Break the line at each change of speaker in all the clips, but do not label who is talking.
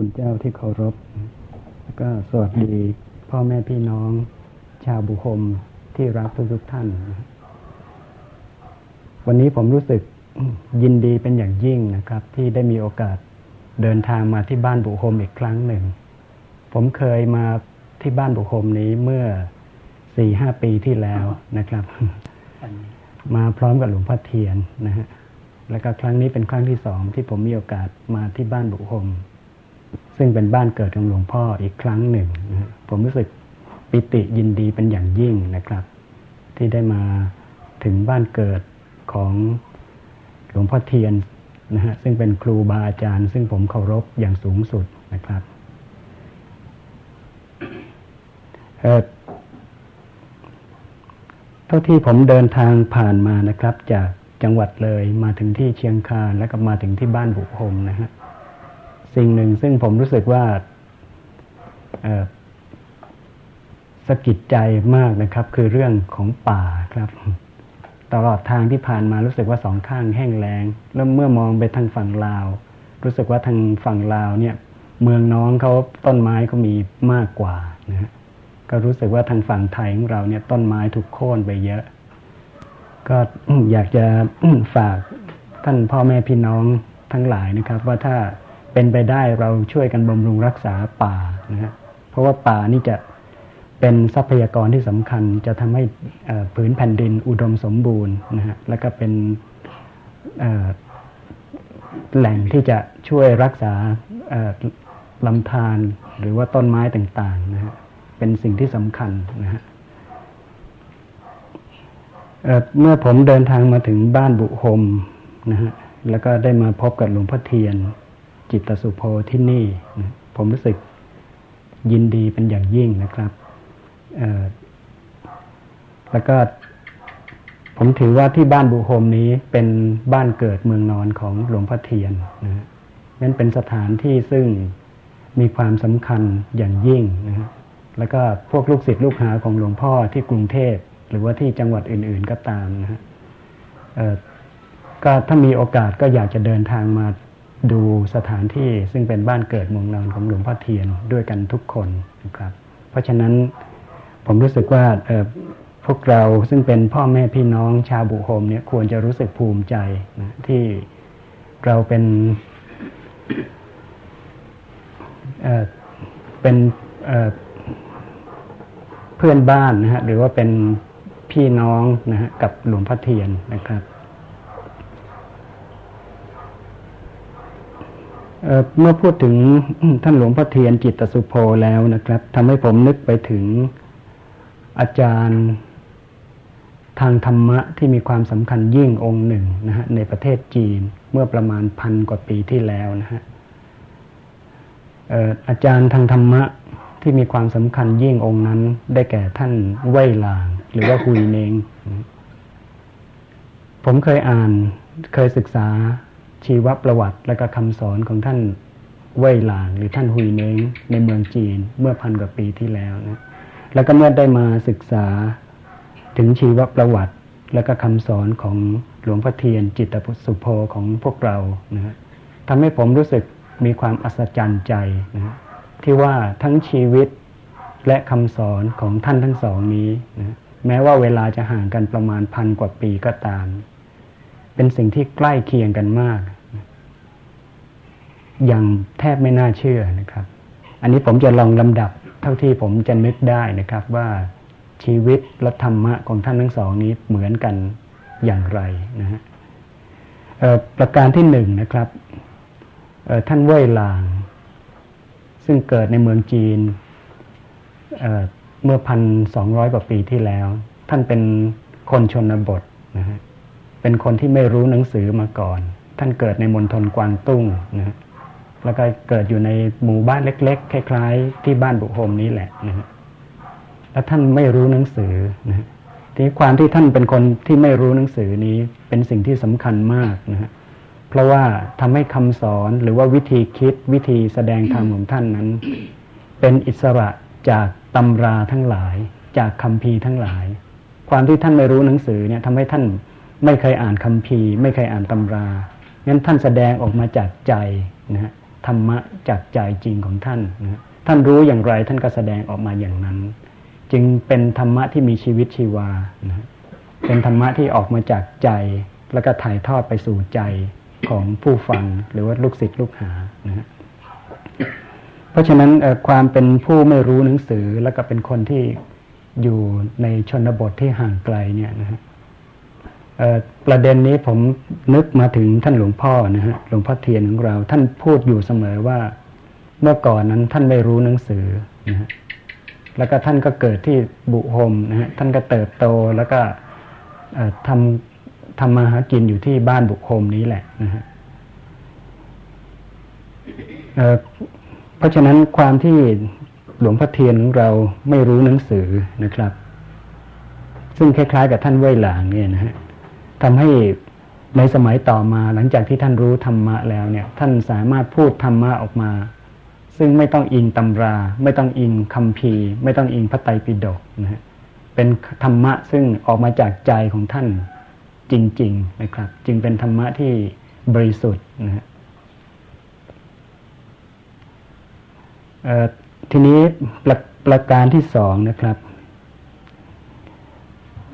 คุณเจ้าที่เคารพ แล้วก็สวัสดีพ่อแม่พี่น้อง ชาวบุคมที่รักทุกท่าน วันนี้ผมรู้สึกยินดีเป็นอย่างยิ่งนะครับ ที่ได้มีโอกาสเดินทางมาที่บ้านบุคมอีกครั้งหนึ่ง ผมเคยมาที่บ้านบุคมนี้เมื่อสี่ห้าปีที่แล้วนะครับ มาพร้อมกับหลวงพ่อเทียนนะฮะแล้วก็ครั้งนี้เป็นครั้งที่สองที่ผมมีโอกาสมาที่บ้านบุคม ซึ่งเป็นบ้านเกิดของหลวงพ่ออีกครั้งหนึ่งนะผมรู้สึกปิติยินดีเป็นอย่างยิ่งนะครับ ที่ได้มาถึงบ้านเกิดของหลวงพ่อเทียนนะฮะซึ่งเป็นครูบาอาจารย์ ซึ่งผมเคารพอย่างสูงสุดนะครับเท่าที่ผมเดินทางผ่านมานะครับ จากจังหวัดเลยมาถึงที่เชียงคานแล้วก็มาถึงที่บ้านบุคมนะฮะ สิ่งหนึ่งซึ่งผมรู้สึกว่าสะกิดใจมากนะครับ คือเรื่องของป่าครับ ตลอดทางที่ผ่านมารู้สึกว่าสองข้างแห้งแล้งแล้วเมื่อมองไปทางฝั่งลาว รู้สึกว่าทางฝั่งลาวเนี่ย เมืองน้องเขาต้นไม้เขามีมากกว่านะฮะก็รู้สึกว่าทางฝั่งไทยของเราเนี่ยต้นไม้ถูกโค่นไปเยอะ ก็อยากจะฝากท่านพ่อแม่พี่น้องทั้งหลายนะครับ ว่าถ้า เป็นไปได้เราช่วยกันบำรุงรักษาป่านะฮะเพราะว่าป่านี่จะเป็นทรัพยากรที่สำคัญจะทำให้ผืนแผ่นดินอุดมสมบูรณ์นะฮะแล้วก็เป็นแหล่งที่จะช่วยรักษาลำธารหรือว่าต้นไม้ต่างๆนะฮะเป็นสิ่งที่สำคัญนะฮะเมื่อผมเดินทางมาถึงบ้านบุคมนะฮะแล้วก็ได้มาพบกับหลวงพ่อเทียน จิตสุโพที่นี่ ผมรู้สึกยินดีเป็นอย่างยิ่งนะครับแล้วก็ผมถือว่าที่บ้านบุคมนี้เป็นบ้านเกิดเมืองนอนของหลวงพ่อเทียนนะนั่นเป็นสถานที่ซึ่งมีความสำคัญอย่างยิ่งนะฮะแล้วก็พวกลูกศิษย์ลูกหาของหลวงพ่อที่กรุงเทพหรือว่าที่จังหวัดอื่น ๆก็ตามนะฮะก็ถ้ามีโอกาสก็อยากจะเดินทางมา ดูสถานที่ซึ่งเป็นบ้านเกิดเมืองนอนของหลวงพ่อเทียนด้วยกันทุกคนนะครับ เพราะฉะนั้นผมรู้สึกว่าพวกเราซึ่งเป็นพ่อแม่พี่น้องชาวบุโฮมเนี่ยควรจะรู้สึกภูมิใจนะที่เราเป็นเเป็นเพื่อนบ้านนะฮะหรือว่าเป็นพี่น้องนะฮะกับหลวงพ่อเทียนนะครับ เมื่อพูดถึงท่านหลวงพ่อเทียนจิตสุโพแล้วนะครับทำให้ผมนึกไปถึงอาจารย์ทางธรรมะที่มีความสำคัญยิ่งองค์หนึ่งนะฮะในประเทศจีนเมื่อประมาณพันกว่าปีที่แล้วนะฮะอาจารย์ทางธรรมะที่มีความสำคัญยิ่งองค์นั้น ได้แก่ท่านเว่ยหลาง หรือว่าหุยเนงผมเคยอ่านเคยศึกษา ชีวประวัติและก็คำสอนของท่านเว่ยหลางหรือท่านหุยเนงในเมืองจีนเมื่อพันกว่าปีที่แล้วนะแล้วก็เมื่อได้มาศึกษาถึงชีวประวัติ และก็คำสอนของหลวงพ่อเทียนจิตพุสุโพของพวกเรานะฮะทำให้ผมรู้สึกมีความอัศจรรย์ใจนะที่ว่าทั้งชีวิตและคำสอนของท่านทั้งสองนี้นะแม้ว่าเวลาจะห่างกันประมาณพันกว่าปีก็ตาม เป็นสิ่งที่ใกล้เคียงกันมาก ย่างแทบไม่น่าเชื่อนะครับ อันนี้ผมจะลองลำดับเท่าที่ผมจะนึกได้นะครับว่าชีวิตและธรรมะของท่านทั้งสองนี้เหมือนกันอย่างไรนะฮะประการที่หนึ่งนะครับท่านเว่ยหลาง ซึ่งเกิดในเมืองจีนเเมื่อพันสองร้อยกว่าปีที่แล้ว ท่านเป็นคนชนบทนะฮะเป็นคนที่ไม่รู้หนังสือมาก่อน ท่านเกิดในมณฑลกวางตุ้งนะฮะ แล้วก็เกิดอยู่ในหมู่บ้านเล็ก ๆ คล้าย ๆ ที่บ้านบุโฮมนี้แหละนะฮะแล้วท่านไม่รู้หนังสือนะฮะทีความที่ท่านเป็นคนที่ไม่รู้หนังสือนี้เป็นสิ่งที่สำคัญมากนะฮะเพราะว่าทำให้คำสอนหรือว่าวิธีคิดวิธีแสดงธรรมของท่านนั้น เป็นอิสระจากตำราทั้งหลาย จากคำพีทั้งหลาย ความที่ท่านไม่รู้หนังสือเนี่ยทำให้ท่านไม่เคยอ่านคำพีไม่เคยอ่านตำรางั้นท่านแสดงออกมาจากใจนะฮะ ธรรมะจากใจจริงของท่านนะท่านรู้อย่างไรท่านก็แสดงออกมาอย่างนั้น จึงเป็นธรรมะที่มีชีวิตชีวานะเป็นธรรมะที่ออกมาจากใจแล้วก็ถ่ายทอดไปสู่ใจของผู้ฟังหรือว่าลูกศิษย์ลูกหานะเพราะฉะนั้นความเป็นผู้ไม่รู้หนังสือแล้วก็เป็นคนที่อยู่ในชนบทที่ห่างไกลเนี่ยนะฮะ ประเด็นนี้ผมนึกมาถึงท่านหลวงพ่อนะฮะหลวงพ่อเทียนของเรา ท่านพูดอยู่เสมอว่า เมื่อก่อนนั้นท่านไม่รู้หนังสือนะฮะแล้วก็ท่านก็เกิดที่บุโฮมนะฮะท่านก็เติบโตแล้วก็ทำทำมาหากินอยู่ที่บ้านบุโฮมนี้แหละนะฮะเพราะฉะนั้นความที่หลวงพ่อเทียนของเราไม่รู้หนังสือนะครับ ซึ่งคล้ายๆกับท่านเว่ยหลางเนี่ยนะฮะ ทำให้ในสมัยต่อมาหลังจากที่ท่านรู้ธรรมะแล้วเนี่ย ท่านสามารถพูดธรรมะออกมา ซึ่งไม่ต้องอิงตำรา ไม่ต้องอิงคำพีไม่ต้องอิงพระไตรปิฎกนะฮะเป็นธรรมะซึ่งออกมาจากใจของท่านจริง ๆ นะครับ จึงเป็นธรรมะที่บริสุทธิ์นะฮะทีนี้ประประการที่สองนะครับ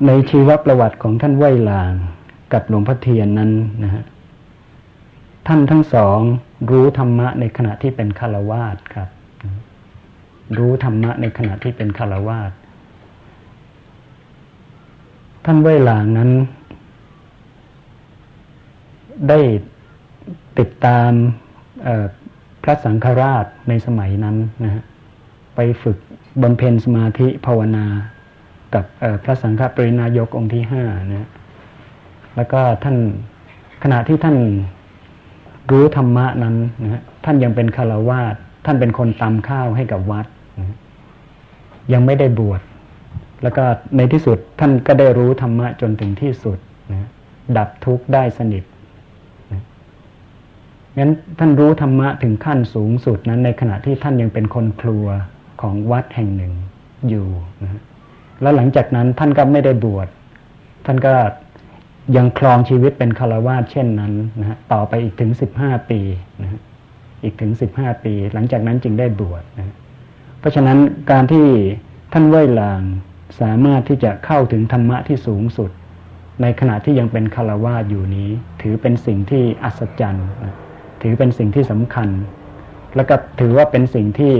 ในชีวประวัติของท่านไวลาง กับหลวงพ่อเทียนนั้นนะฮะท่านทั้งสองรู้ธรรมะในขณะที่เป็นคาวาสครับ รู้ธรรมะในขณะที่เป็นคาวาสท่านไวลางนั้น ได้ติดตามพระสังฆราชในสมัยนั้นนะฮะไปฝึกบำเพ็ญสมาธิภาวนา กับพระสังฆปรินายกองค์ที่ห้านะ แล้วก็ท่านขณะที่ท่านรู้ธรรมะนั้นนะท่านยังเป็นคารวาสท่านเป็นคนตำข้าวให้กับวัดนะยังไม่ได้บวชแล้วก็ในที่สุดท่านก็ได้รู้ธรรมะจนถึงที่สุดนะดับทุกข์ได้สนิทงั้นท่านรู้ธรรมะถึงขั้นสูงสุดนั้น ในขณะที่ท่านยังเป็นคนครัวของวัดแห่งหนึ่งอยู่นะแล้วหลังจากนั้นท่านก็ไม่ได้บวชท่านก็ ยังครองชีวิตเป็นคารวาสเช่นนั้นนะฮะต่อไปอีกถึงสิบห้าปีนะฮะอีกถึงสิบห้าปี หลังจากนั้นจึงได้บวชนะเพราะฉะนั้นการที่ท่านเว่ยลางสามารถที่จะเข้าถึงธรรมะที่สูงสุด ในขณะที่ยังเป็นคารวาสอยู่นี้ ถือเป็นสิ่งที่อัศจรรย์นะถือเป็นสิ่งที่สำคัญ แล้วก็ถือว่าเป็นสิ่งที่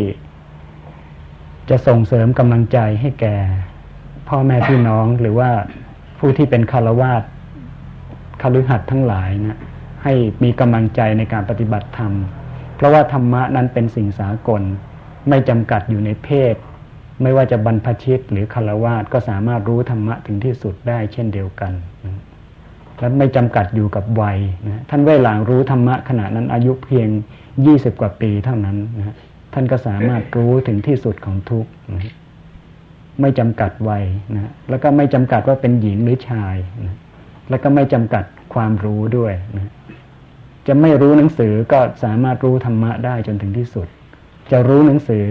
จะส่งเสริมกำลังใจให้แก่ พ่อแม่พี่น้องหรือว่าผู้ที่เป็นคารวาส คฤหัสถ์ทั้งหลายนะให้มีกำลังใจในการปฏิบัติธรรม เพราะว่าธรรมะนั้นเป็นสิ่งสากล ไม่จำกัดอยู่ในเพศ ไม่ว่าจะบรรพชิตหรือคารวาสก็สามารถรู้ธรรมะถึงที่สุดได้เช่นเดียวกันนะและไม่จำกัดอยู่กับวัยนะท่านเวลางรู้ธรรมะขณะนั้นอายุเพียงยี่สิบกว่าปีเท่านั้นนะท่านก็สามารถรู้ถึงที่สุดของทุกข์ไม่จำกัดวัยนะแล้วก็ไม่จำกัดว่าเป็นหญิงหรือชายนะ แล้วก็ไม่จำกัดความรู้ด้วยนะจะไม่รู้หนังสือก็สามารถรู้ธรรมะได้จนถึงที่สุด จะรู้หนังสือ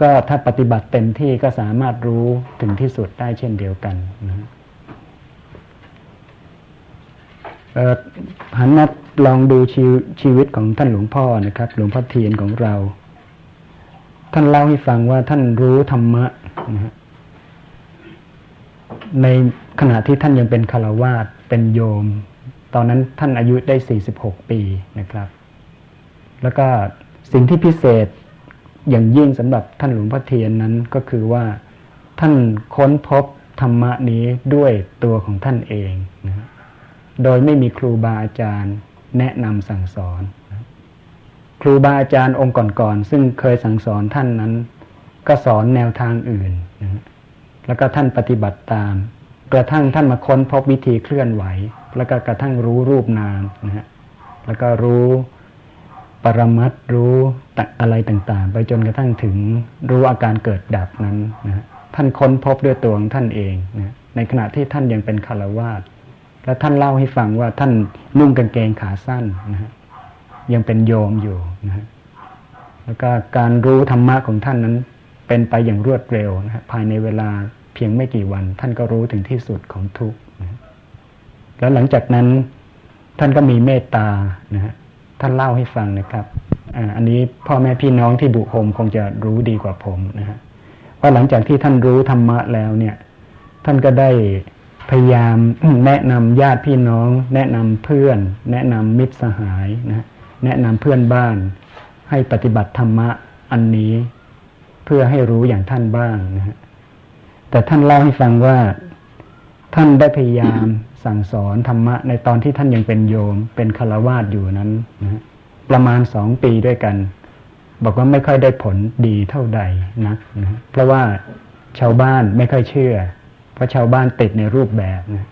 ก็ถ้าปฏิบัติเต็มที่ก็สามารถรู้ถึงที่สุดได้เช่นเดียวกันนะหันมาลองดูชีชีวิตของท่านหลวงพ่อนะครับ หลวงพ่อเทียนของเรา ท่านเล่าให้ฟังว่าท่านรู้ธรรมะนะใน ขณะที่ท่านยังเป็นคารวาสเป็นโยม ตอนนั้นท่านอายุได้สี่สิบหกปีนะครับ แล้วก็สิ่งที่พิเศษอย่างยิ่งสำหรับท่านหลวงพ่อเทียนนั้นก็คือว่าท่านค้นพบธรรมะนี้ด้วยตัวของท่านเองนะโดยไม่มีครูบาอาจารย์แนะนำสั่งสอน ครูบาอาจารย์องค์ก่อนๆซึ่งเคยสั่งสอนท่านนั้น ก็สอนแนวทางอื่นนะแล้วก็ท่านปฏิบัติตาม กระทั่งท่านมาค้นพบวิธีเคลื่อนไหว แล้วก็กระทั่งรู้รูปนามนะฮะแล้วก็รู้ปรมัตรู้อะไรต่างๆ ไปจนกระทั่งถึงรู้อาการเกิดดับนั้นนะท่านค้นพบด้วยตัวของท่านเองนะในขณะที่ท่านยังเป็นคารวาสแล้วท่านเล่าให้ฟังว่าท่านนุ่งกางเกงขาสั้นนะฮะยังเป็นโยมอยู่นะฮะแล้วก็การรู้ธรรมะของท่านนั้นเป็นไปอย่างรวดเร็วนะฮะภายในเวลา พียงไม่กี่วัน ท่านก็รู้ถึงที่สุดของทุกข์นะแล้วหลังจากนั้นท่านก็มีเมตตานะฮะท่านเล่าให้ฟังนะครับอันนี้พ่อแม่พี่น้องที่บุคมคงจะรู้ดีกว่าผมนะฮะว่าหลังจากที่ท่านรู้ธรรมะแล้วเนี่ย ท่านก็ได้พยายามแนะนำญาติพี่น้อง แนะนำเพื่อน แนะนำมิตรสหายนะแนะนำเพื่อนบ้าน ให้ปฏิบัติธรรมะอันนี้ เพื่อให้รู้อย่างท่านบ้างนะฮะ แต่ท่านเล่าให้ฟังว่าท่านได้พยายามสั่งสอนธรรมะ ในตอนที่ท่านยังเป็นโยม เป็นคารวาสอยู่นั้นนะประมาณสองปีด้วยกัน บอกว่าไม่ค่อยได้ผลดีเท่าใดนักนะเพราะว่าชาวบ้านไม่ค่อยเชื่อ เพราะชาวบ้านติดในรูปแบบนะ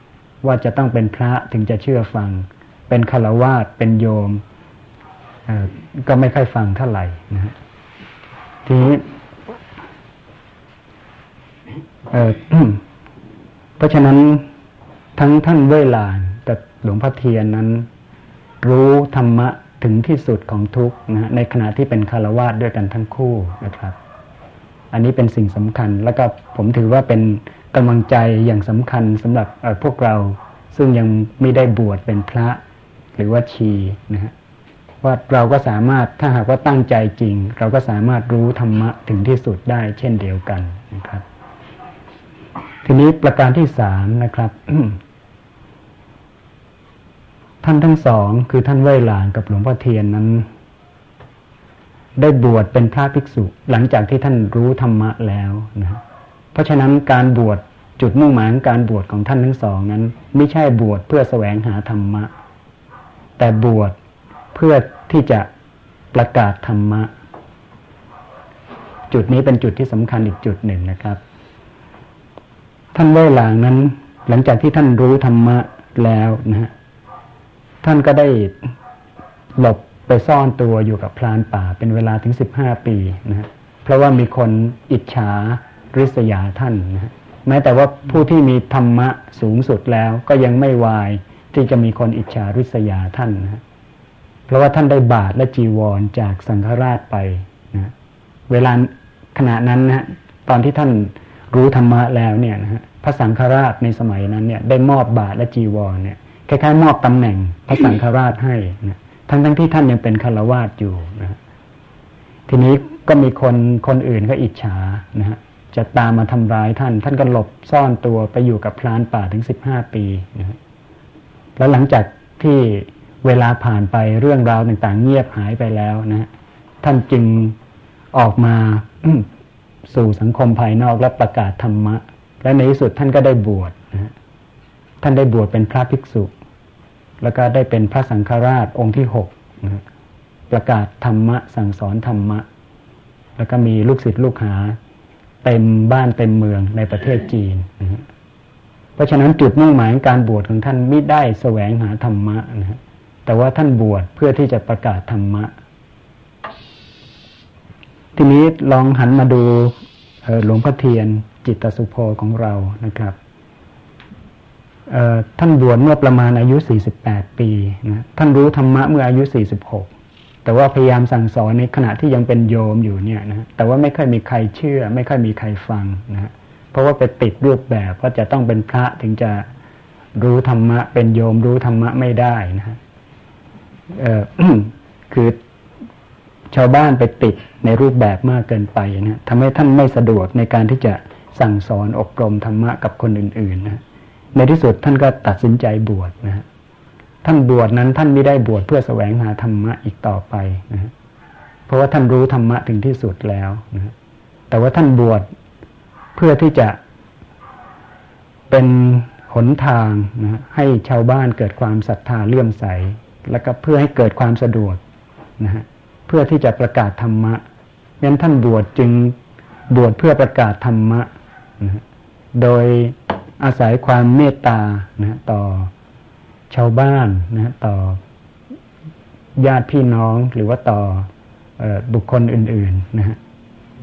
ว่าจะต้องเป็นพระถึงจะเชื่อฟัง เป็นคารวาสเป็นโยมก็ไม่ค่อยฟังเท่าไหร่นะทีนี้ เพราะฉะนั้นทั้งท่านเวลากับหลวงพ่อเทียนนั้น รู้ธรรมะถึงที่สุดของทุกนะในขณะที่เป็นคารวะด้วยกันทั้งคู่นะครับ อันนี้เป็นสิ่งสำคัญ แล้วก็ผมถือว่าเป็นกำลังใจอย่างสำคัญสำหรับพวกเราซึ่งยังไม่ได้บวชเป็นพระหรือว่าชีนะฮะว่าเราก็สามารถถ้าหากว่าตั้งใจจริง เราก็สามารถรู้ธรรมะถึงที่สุดได้เช่นเดียวกันนะครับ ทีนี้ประการที่สามนะครับท่านทั้งสองคือท่านเว่ยหลานกับหลวงพ่อเทียนนั้น ได้บวชเป็นพระภิกษุ หลังจากที่ท่านรู้ธรรมะแล้วนะเพราะฉะนั้นการบวชจุดมุ่งหมายของการบวชของท่านทั้งสองนั้น ไม่ใช่บวชเพื่อแสวงหาธรรมะ แต่บวชเพื่อที่จะประกาศธรรมะ จุดนี้เป็นจุดที่สำคัญอีกจุดหนึ่งนะครับ ท่านเว่หลางนั้น หลังจากที่ท่านรู้ธรรมะแล้วนะฮะท่านก็ได้หลบไปซ่อนตัวอยู่กับพรานป่าเป็นเวลาถึงสิบห้าปีนะฮะเพราะว่ามีคนอิจฉาริษยาท่านนะฮะแม้แต่ว่าผู้ที่มีธรรมะสูงสุดแล้วก็ยังไม่วายที่จะมีคนอิจฉาริษยาท่านนะเพราะว่าท่านได้บาทและจีวรจากสังฆราชไปนะเวลาขณะนั้นนะตอนที่ท่าน รู้ธรรมะแล้วเนี่ยนะฮะพระสังฆราชในสมัยนั้นเนี่ยได้มอบบาทและจีวรเนี่ยคล้ายๆมอบตำแหน่งพระสังฆราชให้นะทั้งทั้งที่ท่านยังเป็นคารวาสอยู่นะทีนี้ก็มีคนคนอื่นก็อิจฉานะฮะจะตามมาทำร้ายท่าน ท่านก็หลบซ่อนตัวไปอยู่กับพรานป่าถึงสิบห้าปีนะฮะแล้วหลังจากที่เวลาผ่านไปเรื่องราวต่าง ๆ เงียบหายไปแล้วนะ ท่านจึงออกมา สู่สังคมภายนอกและประกาศธรรมะ และในที่สุดท่านก็ได้บวชนะฮะท่านได้บวชเป็นพระภิกษุ แล้วก็ได้เป็นพระสังฆราชองค์ที่หกนะประกาศธรรมะ สั่งสอนธรรมะ แล้วก็มีลูกศิษย์ลูกหา เต็มบ้านเต็มเมืองในประเทศจีนนะเพราะฉะนั้นจุดมุ่งหมายการบวชของท่านไม่ได้แสวงหาธรรมะนะแต่ว่าท่านบวชเพื่อที่จะประกาศธรรมะ ทีนี้ลองหันมาดูหลวงพ่อเทียนจิตสุโภของเรานะครับท่านบวชเมื่อประมาณอายุ 48 ปีนะท่านรู้ธรรมะเมื่ออายุ 46 แต่ว่าพยายามสั่งสอนในขณะที่ยังเป็นโยมอยู่เนี่ยนะแต่ว่าไม่ค่อยมีใครเชื่อ ไม่ค่อยมีใครฟังนะเพราะว่าไปติดรูปแบบว่าจะต้องเป็นพระถึงจะรู้ธรรมะ เป็นโยมรู้ธรรมะไม่ได้นะคือ ชาวบ้านไปติดในรูปแบบมากเกินไปนะทำให้ท่านไม่สะดวกในการที่จะสั่งสอนอบรมธรรมะกับคนอื่นๆนะในที่สุดท่านก็ตัดสินใจบวชนะฮะท่านบวชนั้นท่านไม่ได้บวชเพื่อแสวงหาธรรมะอีกต่อไปนะฮะเพราะว่าท่านรู้ธรรมะถึงที่สุดแล้วนะแต่ว่าท่านบวชเพื่อที่จะเป็นหนทางนะให้ชาวบ้านเกิดความศรัทธาเลื่อมใส แล้วก็เพื่อให้เกิดความสะดวกนะฮะ เพื่อที่จะประกาศธรรมะงั้นท่านบวชจึงบวชเพื่อประกาศธรรมะนะโดยอาศัยความเมตตานะต่อชาวบ้านนะต่อญาติพี่น้องหรือว่าต่อบุคคลอื่นๆนะฮะ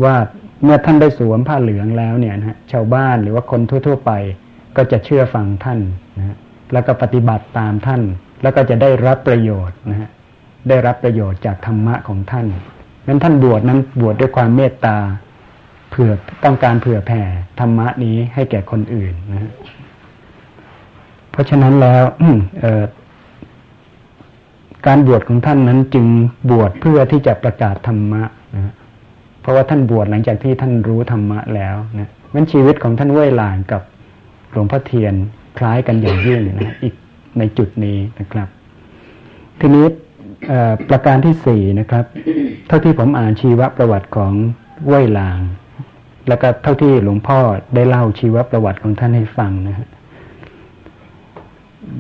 ว่าเมื่อท่านได้สวมผ้าเหลืองแล้วเนี่ยนะชาวบ้านหรือว่าคนทั่ว ๆ ไป ก็จะเชื่อฟังท่านนะแล้วก็ปฏิบัติตามท่าน แล้วก็จะได้รับประโยชน์นะฮะ ได้รับประโยชน์จากธรรมะของท่านนั้นท่านบวชนั้นบวชดด้วยความเมตตาเผื่อต้องการเผื่อแผ่ธรรมะนี้ให้แก่คนอื่นนะเพราะฉะนั้นแล้วการบวชของท่านนั้นจึงบวชเพื่อที่จะประกาศธรรมะนะเพราะว่าท่านบวชหลังจากที่ท่านรู้ธรรมะแล้วนะมันชีวิตของท่านเว่ยหลานกับหลวงพ่อเทียนคล้ายกันอย่างยิ่งนะอีกในจุดนี้นะครับ ทีนี้ ประการที่สี่นะครับ เท่าที่ผมอ่านชีวประวัติของเว่ยหลาง แล้วก็เท่าที่หลวงพ่อได้เล่าชีวประวัติของท่านให้ฟังนะฮะ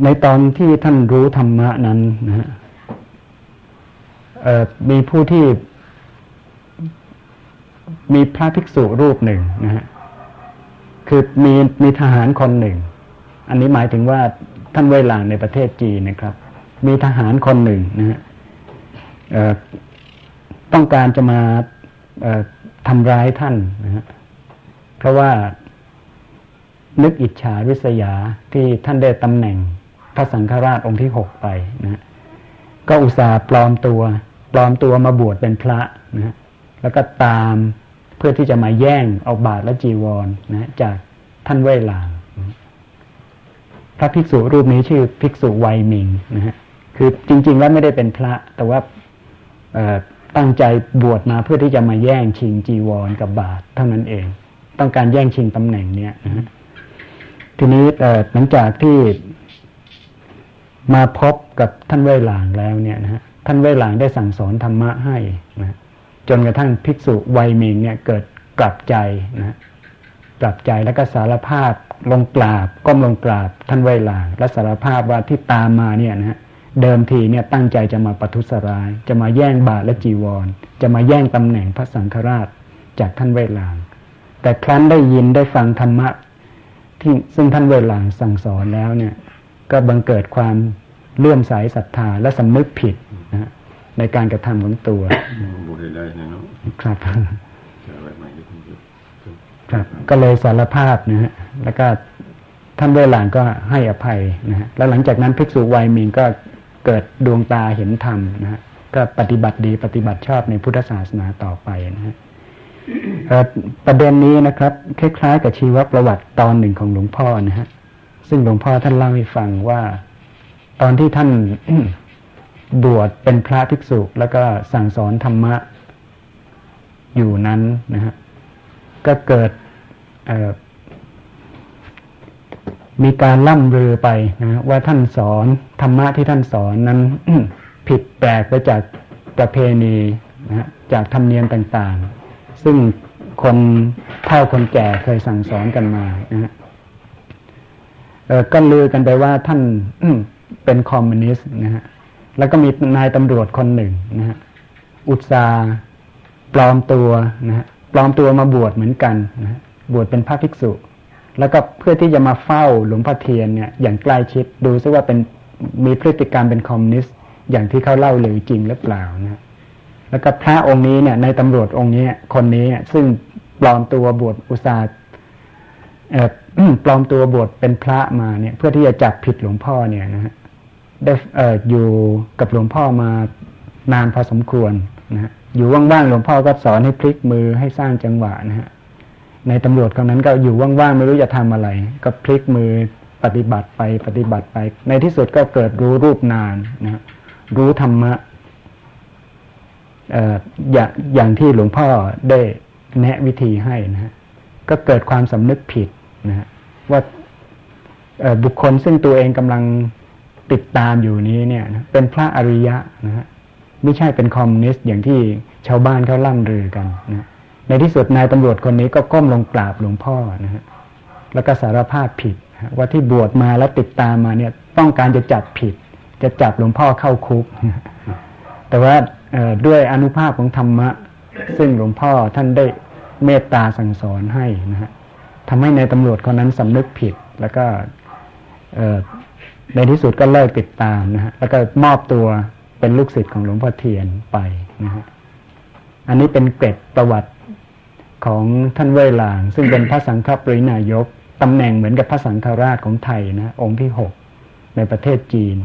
ในตอนที่ท่านรู้ธรรมะนั้นนะฮะมีผู้ที่ มีพระภิกษุรูปหนึ่งนะฮะคือมีมีทหารคนหนึ่ง อันนี้หมายถึงว่าท่านเวลางในประเทศจีนนะครับ มีทหารคนหนึ่งนะฮะ ต้องการจะมาทำร้ายท่านนะฮะเพราะว่านึกอิจฉาริษยาที่ท่านได้ตำแหน่งพระสังฆราชองค์ที่หกไปนะก็อุตส่าห์ปลอมตัวปลอมตัวมาบวชเป็นพระนะแล้วก็ตามเพื่อที่จะมาแย่งเอาบาทและจีวรนะจากท่านเว่ยหลางพระภิกษุรูปนี้ชื่อภิกษุไวมิงนะฮะคือจริง ๆ แล้วไม่ได้เป็นพระ แต่ว่า ตั้งใจบวชมาเพื่อที่จะมาแย่งชิงจีวรกับบาทเท่านั้นเอง ต้องการแย่งชิงตำแหน่งเนี้ยนะทีนี้หลังจากที่มาพบกับท่านเว่ยหลางแล้วเนี่ยนะฮะท่านเว่ยหลางได้สั่งสอนธรรมะให้นะจนกระทั่งภิกษุไวมิงเนี่ยเกิดกลับใจนะกลับใจแล้วก็สารภาพลงกราบก้มลงกราบท่านเว่ยหลางและสารภาพว่าที่ตามมาเนี่ยนะฮะ เดิมทีเนี่ยตั้งใจจะมาประทุษร้าย จะมาแย่งบาทและจีวร จะมาแย่งตำแหน่งพระสังฆราชจากท่านเวลาง แต่ครั้นได้ยินได้ฟังธรรมะที่ซึ่งท่านเวลางสั่งสอนแล้วเนี่ย ก็บังเกิดความเลื่อมใสศรัทธาและสำนึกผิดนะในการกระทำของตัวครับครับ ก็เลยสารภาพนะฮะแล้วก็ท่านเวลางก็ให้อภัยนะฮะแล้วหลังจากนั้นภิกษุวัยมิงก็ เกิดดวงตาเห็นธรรมนะฮะก็ปฏิบัติดีปฏิบัติชอบในพุทธศาสนาต่อไปนะฮะประเด็นนี้นะครับ คล้ายๆ กับชีวประวัติตอนหนึ่งของหลวงพ่อนะฮะซึ่งหลวงพ่อท่านเล่าให้ฟังว่า ตอนที่ท่านบวชเป็นพระภิกษุ แล้วก็สั่งสอนธรรมะอยู่นั้นนะฮะก็เกิด มีการล่ำลือไปนะว่าท่านสอนธรรมะที่ท่านสอนนั้น ผิดแปลกไปจากประเพณีนะจากธรรมเนียมต่างๆ ซึ่งคนเท่าคนแก่เคยสั่งสอนกันมานะฮะก็ลือกันไปว่าท่านเป็นคอมมิวนิสต์นะฮะแล้วก็มีนายตำรวจคนหนึ่งนะฮะอุตสาปลอมตัวนะฮะปลอมตัวมาบวชเหมือนกันนะบวชเป็นพระภิกษุ แล้วก็เพื่อที่จะมาเฝ้าหลวงพ่อเทียนเนี่ยอย่างใกล้ชิดดูซิว่าเป็นมีพฤติกรรมเป็นคอมมิวนิสต์อย่างที่เขาเล่าหรือจริงหรือเปล่านะแล้วก็พระองค์นี้เนี่ย ในตำรวจองค์นี้คนนี้ซึ่งปลอมตัวบวชอุตสาห์ปลอมตัวบวชเป็นพระมาเนี่ย เพื่อที่จะจับผิดหลวงพ่อเนี่ยนะฮะได้เอออยู่กับหลวงพ่อมานานพอสมควรนะฮะอยู่ว่างๆหลวงพ่อก็สอนให้พลิกมือให้สร้างจังหวะนะฮะ ในตำรวจคนนั้นก็อยู่ว่างๆไม่รู้จะทำอะไร ก็พลิกมือปฏิบัติไปปฏิบัติไป ในที่สุดก็เกิดรู้รูปนานนะรู้ธรรมะอย่าอย่างที่หลวงพ่อได้แนะวิธีให้นะ ก็เกิดความสำนึกผิดนะฮะว่าบุคคลซึ่งตัวเองกำลังติดตามอยู่นี้เนี่ยนะเป็นพระอริยะนะฮะไม่ใช่เป็นคอมมิวนิสต์อย่างที่ชาวบ้านเขาล่ำลือกันนะ ในที่สุดนายตำรวจคนนี้ก็ก้มลงกราบหลวงพ่อนะฮะแล้วก็สารภาพผิด ว่าที่บวชมาแล้วติดตามมาเนี่ย ต้องการจะจับผิด จะจับหลวงพ่อเข้าคุก แต่ว่าด้วยอนุภาพของธรรมะ ซึ่งหลวงพ่อท่านได้เมตตาสั่งสอนให้นะฮะทำให้ในตำรวจคนนั้นสำนึกผิด แล้วก็ในที่สุดก็เลิกติดตามนะฮะแล้วก็มอบตัวเป็นลูกศิษย์ของหลวงพ่อเทียนไปนะฮะอันนี้เป็นเกร็ดประวัติ ของท่านเว่ยหลาง ซึ่งเป็นพระสังฆปรินายกตำแหน่งเหมือนกับพระสังฆราชของไทยนะองค์ที่หกในประเทศจีน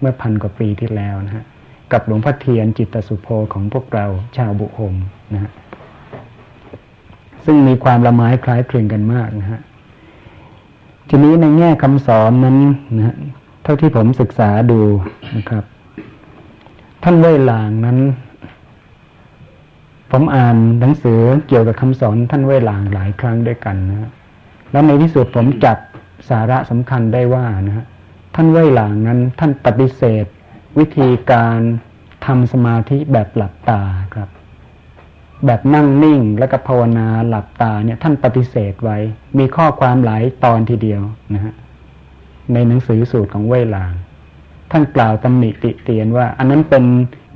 เมื่อพันกว่าปีที่แล้วนะฮะกับหลวงพ่อเทียนจิตสุโภของพวกเราชาวบุคมนะฮะซึ่งมีความละไม้คล้ายคลึงกันมากนะฮะทีนี้ในแง่คำสอนนั้นนะฮะเท่าที่ผมศึกษาดูนะครับ ท่านเว่ยหลางนั้น ผมอ่านหนังสือเกี่ยวกับคำสอนท่านเว่ยหลางหลายครั้งด้วยกันนะแล้วในที่สุดผมจับสาระสำคัญได้ว่านะท่านเว่ยหลางนั้นท่านปฏิเสธ วิธีการทำสมาธิแบบหลับตาครับ แบบนั่งนิ่งแล้วก็ภาวนาหลับตาเนี่ย ท่านปฏิเสธไว้ มีข้อความหลายตอนทีเดียวนะฮะในหนังสือสูตรของเว่ยหลาง ท่านกล่าวตำหนิติเตียนว่า อันนั้นเป็น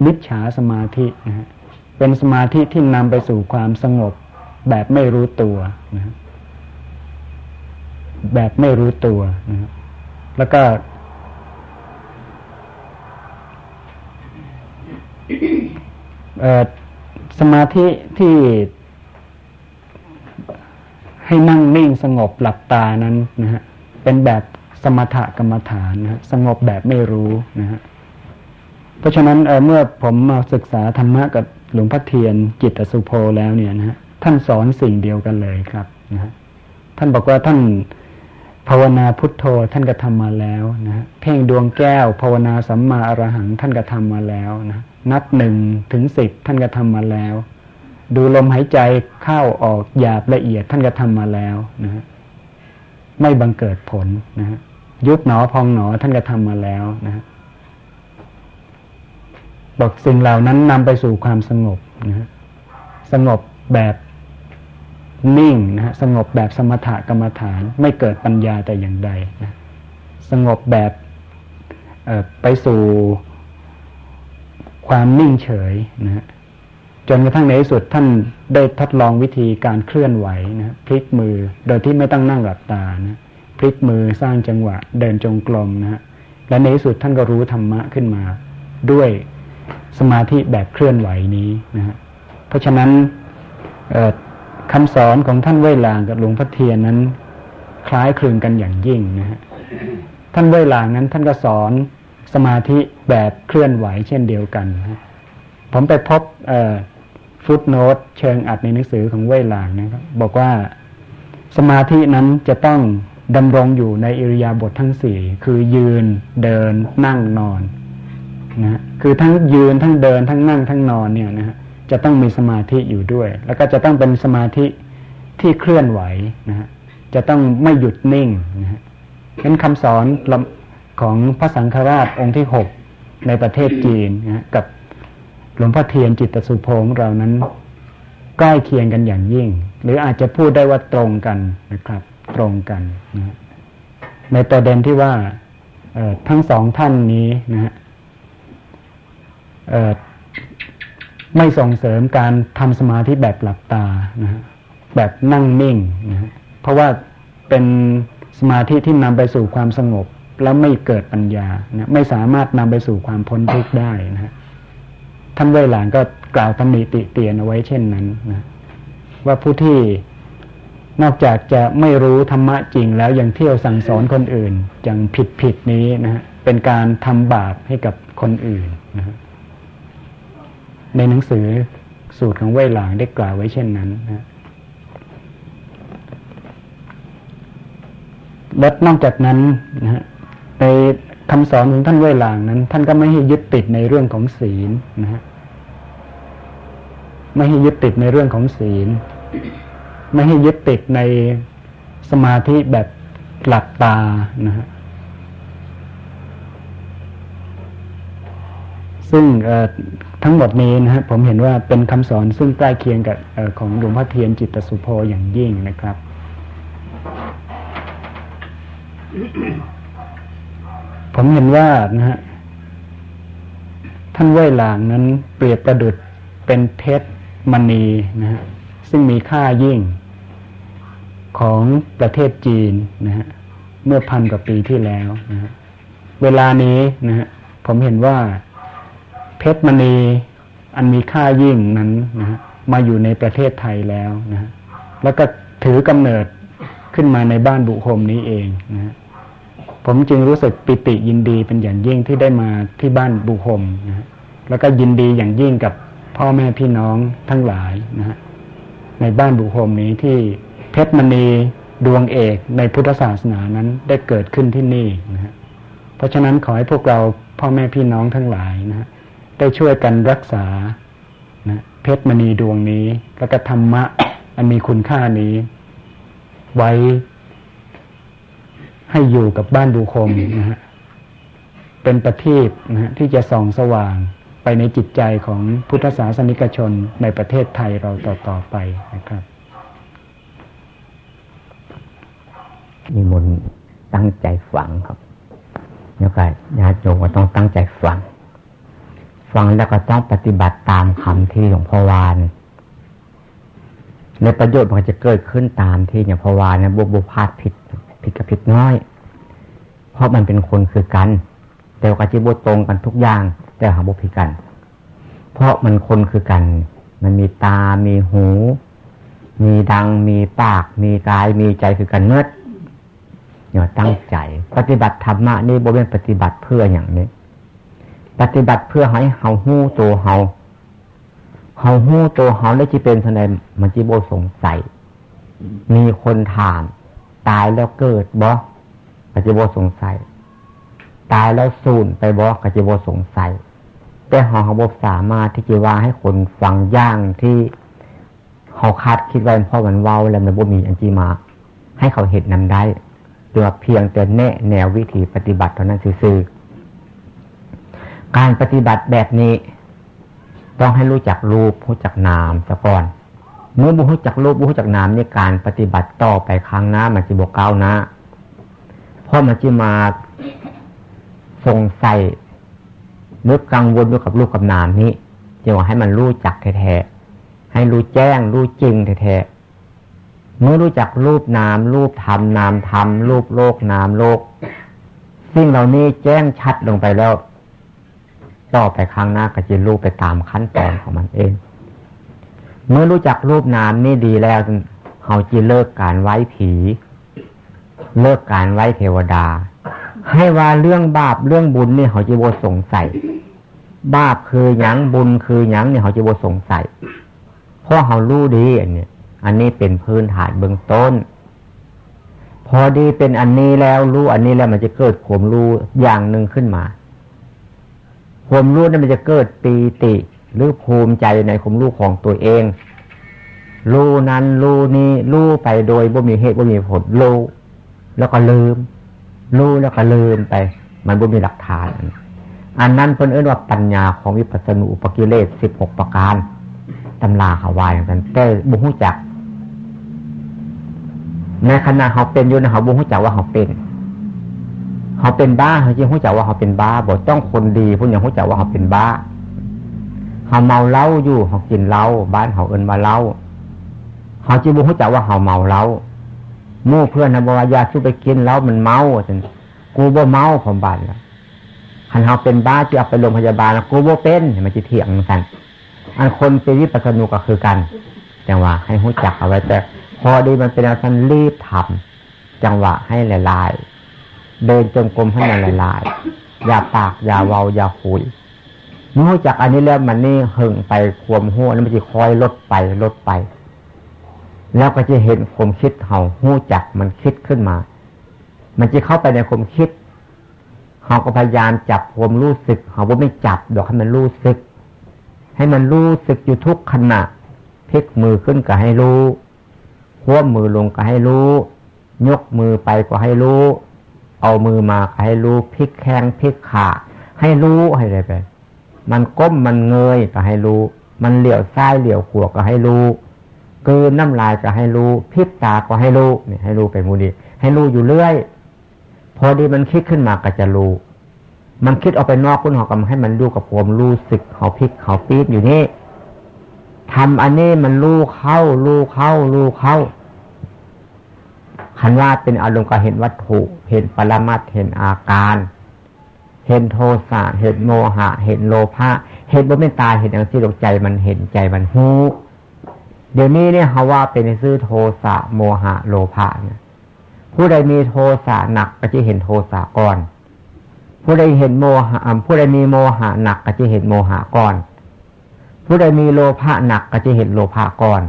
มิจฉาสมาธินะฮะ เป็นสมาธิที่นำไปสู่ความสงบ แบบไม่รู้ตัวนะแบบไม่รู้ตัวนะแล้วก็ สมาธิที่ให้นั่งนิ่งสงบหลับตานั้นนะฮะเป็นแบบสมถกรรมฐานนะสงบแบบไม่รู้นะฮะเพราะฉะนั้นเเมื่อผมมาศึกษาธรรมะกับ หลวงพ่อเทียนจิตสุโภแล้วเนี่ยนะฮะท่านสอนสิ่งเดียวกันเลยครับนะฮะท่านบอกว่าท่านภาวนาพุทโธท่านก็ทำมาแล้วนะเพ่งดวงแก้ว ภาวนาสัมมาอรหังท่านก็ทำมาแล้วนะนับหนึ่งถึงสิบท่านก็ทำมาแล้ว ดูลมหายใจเข้าออกหยาบละเอียดท่านก็ทำมาแล้วนะ ไม่บังเกิดผลนะยุบหนอพองหนอท่านก็ทำมาแล้วนะฮะ บอกสิ่งเหล่านั้นนำไปสู่ความสงบนะสงบแบบนิ่งนะฮะสงบแบบสมถกรรมฐานไม่เกิดปัญญาแต่อย่างใดนะสงบแบบไปสู่ความนิ่งเฉยนะฮะจนกระทั่งในที่สุดท่านได้ทดลองวิธีการเคลื่อนไหวนะพลิกมือโดยที่ไม่ต้องนั่งหลับตานะพลิกมือสร้างจังหวะเดินจงกรมนะฮะและในที่สุดท่านก็รู้ธรรมะขึ้นมาด้วย สมาธิแบบเคลื่อนไหวนี้นะฮะเพราะฉะนั้นคำสอนของท่านเว่ยลางกับหลวงพ่อเทียนนั้น คล้ายคลึงกันอย่างยิ่งนะฮะท่านเว่ยลางนั้นท่านก็สอนสมาธิแบบเคลื่อนไหวเช่นเดียวกันนะผมไปพบฟุตโนตเชิงอัดในหนังสือของเว่ยลางนะครับบอกว่าสมาธินั้นจะต้องดำรงอยู่ในอิริยาบถททั้งสี่คือยืนเดินนั่งนอน นะคือทั้งยืนทั้งเดินทั้งนั่งทั้งนอนเนี่ยนะฮะจะต้องมีสมาธิอยู่ด้วย แล้วก็จะต้องเป็นสมาธิที่เคลื่อนไหวนะฮะจะต้องไม่หยุดนิ่งนะฮะเป็นคำสอนของพระสังฆราชองค์ที่หกในประเทศจีนนะกับหลวงพ่อเทียนจิตสุโพงเรานั้น ใกล้เคียงกันอย่างยิ่ง หรืออาจจะพูดได้ว่าตรงกันนะครับ ตรงกันนะในประเด็นที่ว่าทั้งสองท่านนี้นะฮะ ไม่ส่งเสริมการทำสมาธิแบบหลับตานะฮะแบบนั่งนิ่งนะฮะเพราะว่าเป็นสมาธิที่นำไปสู่ความสงบ แล้วไม่เกิดปัญญานะไม่สามารถนำไปสู่ความพ้นทุกข์ได้นะฮะท่านเวหลานก็กล่าวตำหนิติเตียนเอาไว้เช่นนั้นนะว่าผู้ที่นอกจากจะไม่รู้ธรรมะจริงแล้วยังเที่ยวสั่งสอนคนอื่นอย่างผิดผิดนี้นะฮะเป็นการทำบาปให้กับคนอื่นนะฮะ ในหนังสือสูตรของเว่ยหลางได้กล่าวไว้เช่นนั้นนะและนอกจากนั้นนะฮะในคำสอนของท่านเว่ยหลางนั้น ท่านก็ไม่ให้ยึดติดในเรื่องของศีลนะฮะไม่ให้ยึดติดในเรื่องของศีล ไม่ให้ยึดติดในสมาธิแบบหลับตานะฮะซึ่ง ทั้งหมดนี้นะฮะผมเห็นว่าเป็นคำสอนซึ่งใกล้เคียงกับอของหลวงพ่อเทียนจิตสุโพอย่างยิ่งนะครับ ผมเห็นว่านะฮะท่านเว่ยหลางนั้นเปรียบประดุดเป็นเพชรมณีนะฮะซึ่งมีค่ายิ่งของประเทศจีนนะฮะเมื่อพันกว่าปีที่แล้วนะฮะเวลานี้นะฮะผมเห็นว่า เพชรมณีอันมีค่ายิ่งนั้นนะฮะมาอยู่ในประเทศไทยแล้วนะฮะแล้วก็ถือกำเนิดขึ้นมาในบ้านบุคมนี้เองนะฮะผมจึงรู้สึกปิติยินดีเป็นอย่างยิ่งที่ได้มาที่บ้านบุคมนะฮะแล้วก็ยินดีอย่างยิ่งกับพ่อแม่พี่น้องทั้งหลายนะฮะในบ้านบุคมนี้ที่เพชรมณีดวงเอกในพุทธศาสนานั้นได้เกิดขึ้นที่นี่นะฮะเพราะฉะนั้นขอให้พวกเราพ่อแม่พี่น้องทั้งหลายนะฮะ ได้ช่วยกันรักษานะเพชรมณีดวงนี้ แล้วก็ธรรมะ อันมีคุณค่านี้ ไว้ให้อยู่กับบ้านดูคมนะฮะเป็นประทีปนะฮะที่จะส่องสว่างไปในจิตใจของพุทธศาสนิกชนในประเทศไทยเราต่อ ๆ ไปนะครับ
มีมนตั้งใจฝังครับแล้วก็ญาติโยมก็ต้องตั้งใจฟัง ฟังแล้วก็ต้องปฏิบัติตามคำที่หลวงพ่อวานในประโยชน์มันจะเกิดขึ้นตามที่อย่างพ่อวานเนี่ยบุบพลาดผิดผิดกับผิดน้อย เพราะมันเป็นคนคือกัน แต่กจิบุตรงกันทุกอย่าง แต่หาบุผิดกัน เพราะมันคนคือกัน มันมีตา มีหู มีดัง มีปาก มีกาย มีใจคือกันเมื่อเนี่ยตั้งใจ ปฏิบัติธรรมะนี่บริเวณปฏิบัติเพื่ออย่างนี้ ปฏิบัติเพื่อให้เฮาหู้ตัวเฮาเฮาหู้ตัวเฮาได้จีเป็นทนายมันจีโบสงสัย มีคนถาม ตายแล้วเกิดบ่กจิโบสงสัย ตายแล้วสูญไปบ่กจิโบสงสัย แต่เฮาเฮาบสามารถที่จะว่าให้คนฟังย่างที่เขาคาดคิดไว้เพราะมันเว้าแล้วมันบ่มีอันจีมา ให้เขาเห็นนำได้ตัวเพียงแต่แนะแนววิธีปฏิบัติเท่านั้นซื่อ การปฏิบัติแบบนี้ ต้องให้รู้จักรูปรู้จักนามซะก่อน เมื่อบุรู้จักรูปรู้จักนามในการปฏิบัติต่อไปครั้งหน้ามันจะบวกเก้านะเพราะมันจะมาสงสัยนึกกังวลอยู่กับรูปกับนามนี้จะว่าให้มันรู้จักแท้ๆให้รู้แจ้งรู้จริงแท้ๆเมื่อรู้จักรูปนาม รูปธรรมนามธรรมรูปโลกนามโลกสิ่งเหล่านี้แจ้งชัดลงไปแล้ว ต่อไปข้างหน้าก็จะรู้ไปตามขั้นตอนของมันเอง เมื่อรู้จักรูปนามนี่ดีแล้วเขาจะเลิกการไว้ผี เลิกการไว้เทวดา ให้ว่าเรื่องบาปเรื่องบุญนี่เขาจะโบสงสัย บาปคือหยังบุญคือหยังเนี่ยเขาจะโบสงสัยเพราะเขารู้ดีอันนี้อันนี้เป็นพื้นฐานเบื้องต้น พอดีเป็นอันนี้แล้วรู้อันนี้แล้วมันจะเกิดผมรู้อย่างหนึ่งขึ้นมา ผมรู้นั้นมันจะเกิดปีติ หรือภูมิใจในผมรู้ของตัวเอง รู้นั้นรู้นี้รู้ไปโดยบ่มีเหตุบ่มีผลรู้แล้วก็ลืม รู้แล้วก็ลืมไป มันบ่มีหลักฐาน อันนั้นเพิ่นเอื้นว่าปัญญาของวิปัสสนุปกิเลสสิบหกประการตำราขาวายอย่างนั้นแต่บุหุจักในขณะเขาเป็นอยู่นะเขาบุ้งจักว่าเขาเป็น เขาเป็นบ้าเขาจริงหูจักว่าเขาเป็นบ้าบอกต้องคนดีพูดอย่างหูจักว่าเขาเป็นบ้าเขาเมาเหล้าอยู่เขากินเหล้าบ้านเขาเอินมาเหล้าเขาจีบุ้งจักว่าเขาเมาเหล้ามู่เพื่อนนะบอกว่ายาสู้ไปกินเหล้ามันเมาจนกูบ่เมาผมบานแล้วคันเขาเป็นบ้าจะเอาไปโรงพยาบาลกูบ่เป็นมันจะเถียงกัน อันคนเป็นวิปัสสนุก็คือกัน จังหว่าให้หูจักเอาไว้แต่ พอดีมันเป็นอาการรีบทำจังหวะให้ละลาย เดินจงกรมให้มันละลายอย่าปาก อย่าเว้าอย่าคุยเมื่อจากอันนี้แล้วมันนี่หึงไปควมหัวแล้วมันจะคอยลดไปลดไป แล้วก็จะเห็นความคิดเห่าหู้จักมันคิดขึ้นมา มันจะเข้าไปในความคิดเขาก็พยายามจับความรู้สึกเขาว่าไม่จับดอกให้มันรู้สึก ให้มันรู้สึกอยู่ทุกขณะพลิกมือขึ้นก็ให้รู้ควบมือลงก็ให้รู้ ยกมือไปก็ให้รู้ เอามือมาให้รู้พลิกแข้งพลิกขา ให้รู้ให้ได้ไป มันก้มมันเงยก็ให้รู้ มันเหลี่ยวซ้ายเหลี่ยวขวาก็ให้รู้กินน้ำลายก็ให้รู้พิบตาก็ให้รู้เนี่ยให้รู้ไปมูดี ให้รู้อยู่เรื่อย พอดีมันคิดขึ้นมาก็จะรู้ มันคิดออกไปนอกคุณหอกำให้มันรู้กับผมรู้สึกเขาพลิกเขาปี๊บอยู่นี่ทำอันนี้มันรู้เข้ารู้เข้ารู้เข้าคันว่าเป็นอารมณ์ก็เห็นวัตถุ ห็นปรมัตเห็นอาการ เห็นโทสะเห็นโมหะ เห็นโลภะเห็นบ่เป็นตาเห็นอย่างที่ดวงใจมันเห็นใจมันหูเดี๋ยวนี้เนี่ยเขาว่าเป็นซื้อโทสะโมหะโลภะเนี่ยผู้ใดมีโทสะหนักก็จะเห็นโทสะก่อน ผู้ใดเห็นโมหะผู้ใดมีโมหะหนักก็จะเห็นโมหะก่อน ผู้ใดมีโลภะหนักก็จะเห็นโลภะก่อน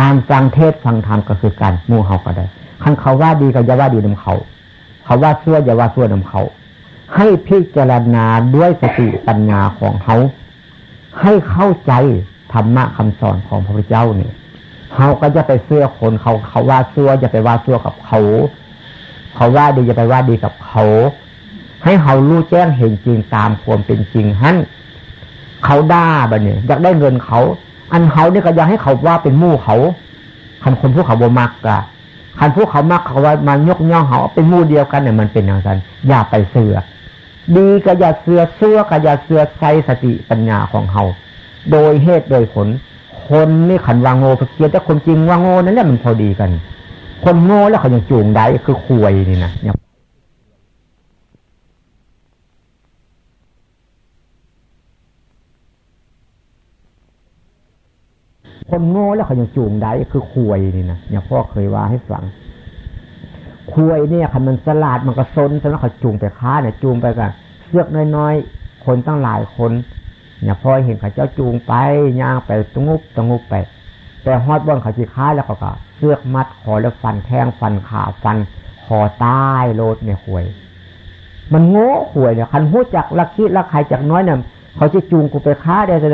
การฟังเทศฟังธรรมก็คือการมู่เขาก็ได้ คันเขาว่าดีก็อย่าว่าดีนำเขา เขาว่าชั่วอย่าว่าชั่วนำเขา ให้พิจารณาด้วยสติปัญญาของเขา ให้เข้าใจธรรมะคำสอนของพระพุทธเจ้าเนี่ยเขาก็จะไปเสื้อคนเขาเขาว่าซัวจะไปว่าซัวกับเขา เขาว่าดีจะไปว่าดีกับเขา ให้เขารู้แจ้งเห็นจริงตามความเป็นจริงฮั่นเขาด่าบะเนี่ยอยากได้เงินเขา อันเขาเนี่ยก็อยากให้เขาว่าเป็นมู่เขาคันคนพวกเขาบ่มักกะ คันพวกเขามักเขาว่ามันยกย่องเขาเป็นมู่เดียวกันเนี่ยมันเป็นอย่างนั้นอย่าไปเสือดีก็อย่าเสือเสื้อก็อย่าเสือใช้สติปัญญาของเขาโดยเหตุโดยผล คนนี่ขันวางโง่เกียแต่คนจริงวางโง่นั่นแหละมันพอดีกัน คนโง่แล้วเขายังจูงได้คือควยนี่นะ คนโง่แล้วเขายังจูงได้คือควยนี่นะอย่างพ่อเคยว่าให้ฟังควยเนี่ยคันมันสลาดมันก็ซนฉะนั้นเขาจูงไปค้าเนี่ยจูงไปกันเสือกน้อยๆ คนตั้งหลายคนเนี่ยพอเห็นเขาเจ้าจูงไปย่างไปตงุบตงุบไป แต่ฮอดบนเขาจีค้าแล้วเขาก็เสือกมัดคอแล้วฟันแทงฟันขาฟันคอใต้โลดเนี่ยหวย มันโง่หวยเนี่ยคันหู้จักลักคิดลักใครจากน้อยเนี่ยเขาจะจูงกูไปค้าได้แต่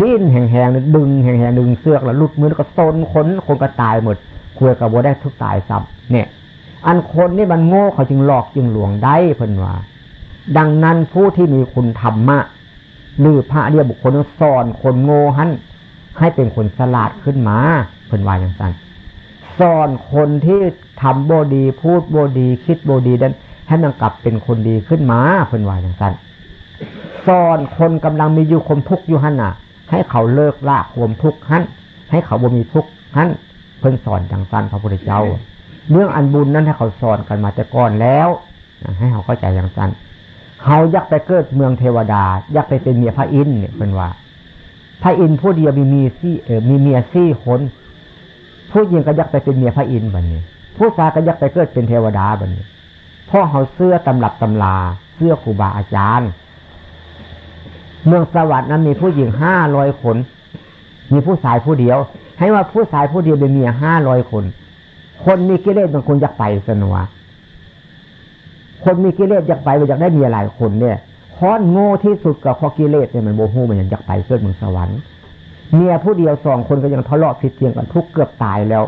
ดิ้นแห่งๆดึงแห่งๆดึงเสือกแล้วลุดมือแล้วก็โซนคนคนก็ตายหมดคุยกับบัวได้ทุกตายซ้ำเนี่ย อันคนนี่มันโง่เขาจึงหลอกจึงหลวงได้เพิ่นว่า ดังนั้นผู้ที่มีคุณธรรมะหรือพระเรียบุคคลสอนคนโง่หันให้เป็นคนสลาดขึ้นมาเพิ่นว่าอย่างนั้นสอนคนที่ทำโบดีพูดโบดีคิดโบดีนั้นให้มันกลับเป็นคนดีขึ้นมาเพิ่นว่าอย่างนั้นสอนคนกำลังมีอยู่คมทุกข์อยู่หันน่ะ ให้เขาเลิกละความทุกข์หันให้เขาบ่มีทุกข์หันเพิ่นสอนอย่างสั้นพระพุทธเจ้า เรื่องอันบุญนั้นให้เขาสอนกันมาแต่ก่อนแล้วให้เขาเข้าใจอย่างสั้นเขาอยากไปเกิดเมืองเทวดา อยากไปเป็นเมียพระอินทร์เนี่ยเป็นว่า พระอินทร์ผู้เดียวมีมีซี่เออมีเมียซี่คนผู้หญิงก็อยากไปเป็นเมียพระอินทร์บันนี้ผู้ชายก็อยากไปเกิดเป็นเทวดาบันนี้พ่อเขาเสื้อตำรับตำลาเสื้อครูบาอาจารย์ เมืองสวัสดิ์นั้นมีผู้หญิงห้าร้อยคน มีผู้ชายผู้เดียว ให้ว่าผู้ชายผู้เดียวเป็นเมียห้าร้อยคน คนมีกิเลสบางคนอยากไปสนวคนมีกิเลสอยากไปอยากได้มีหลายคนเนี่ยค้อนโง่ที่สุดกับข้อกิเลสเนี่ยมันโมโหมันยังอยากไปเกิดเมืองสวรรค์เมียผู้เดียวสองคนก็ยังทะเลาะผิดเทียงกันทุกเกือบตายแล้ว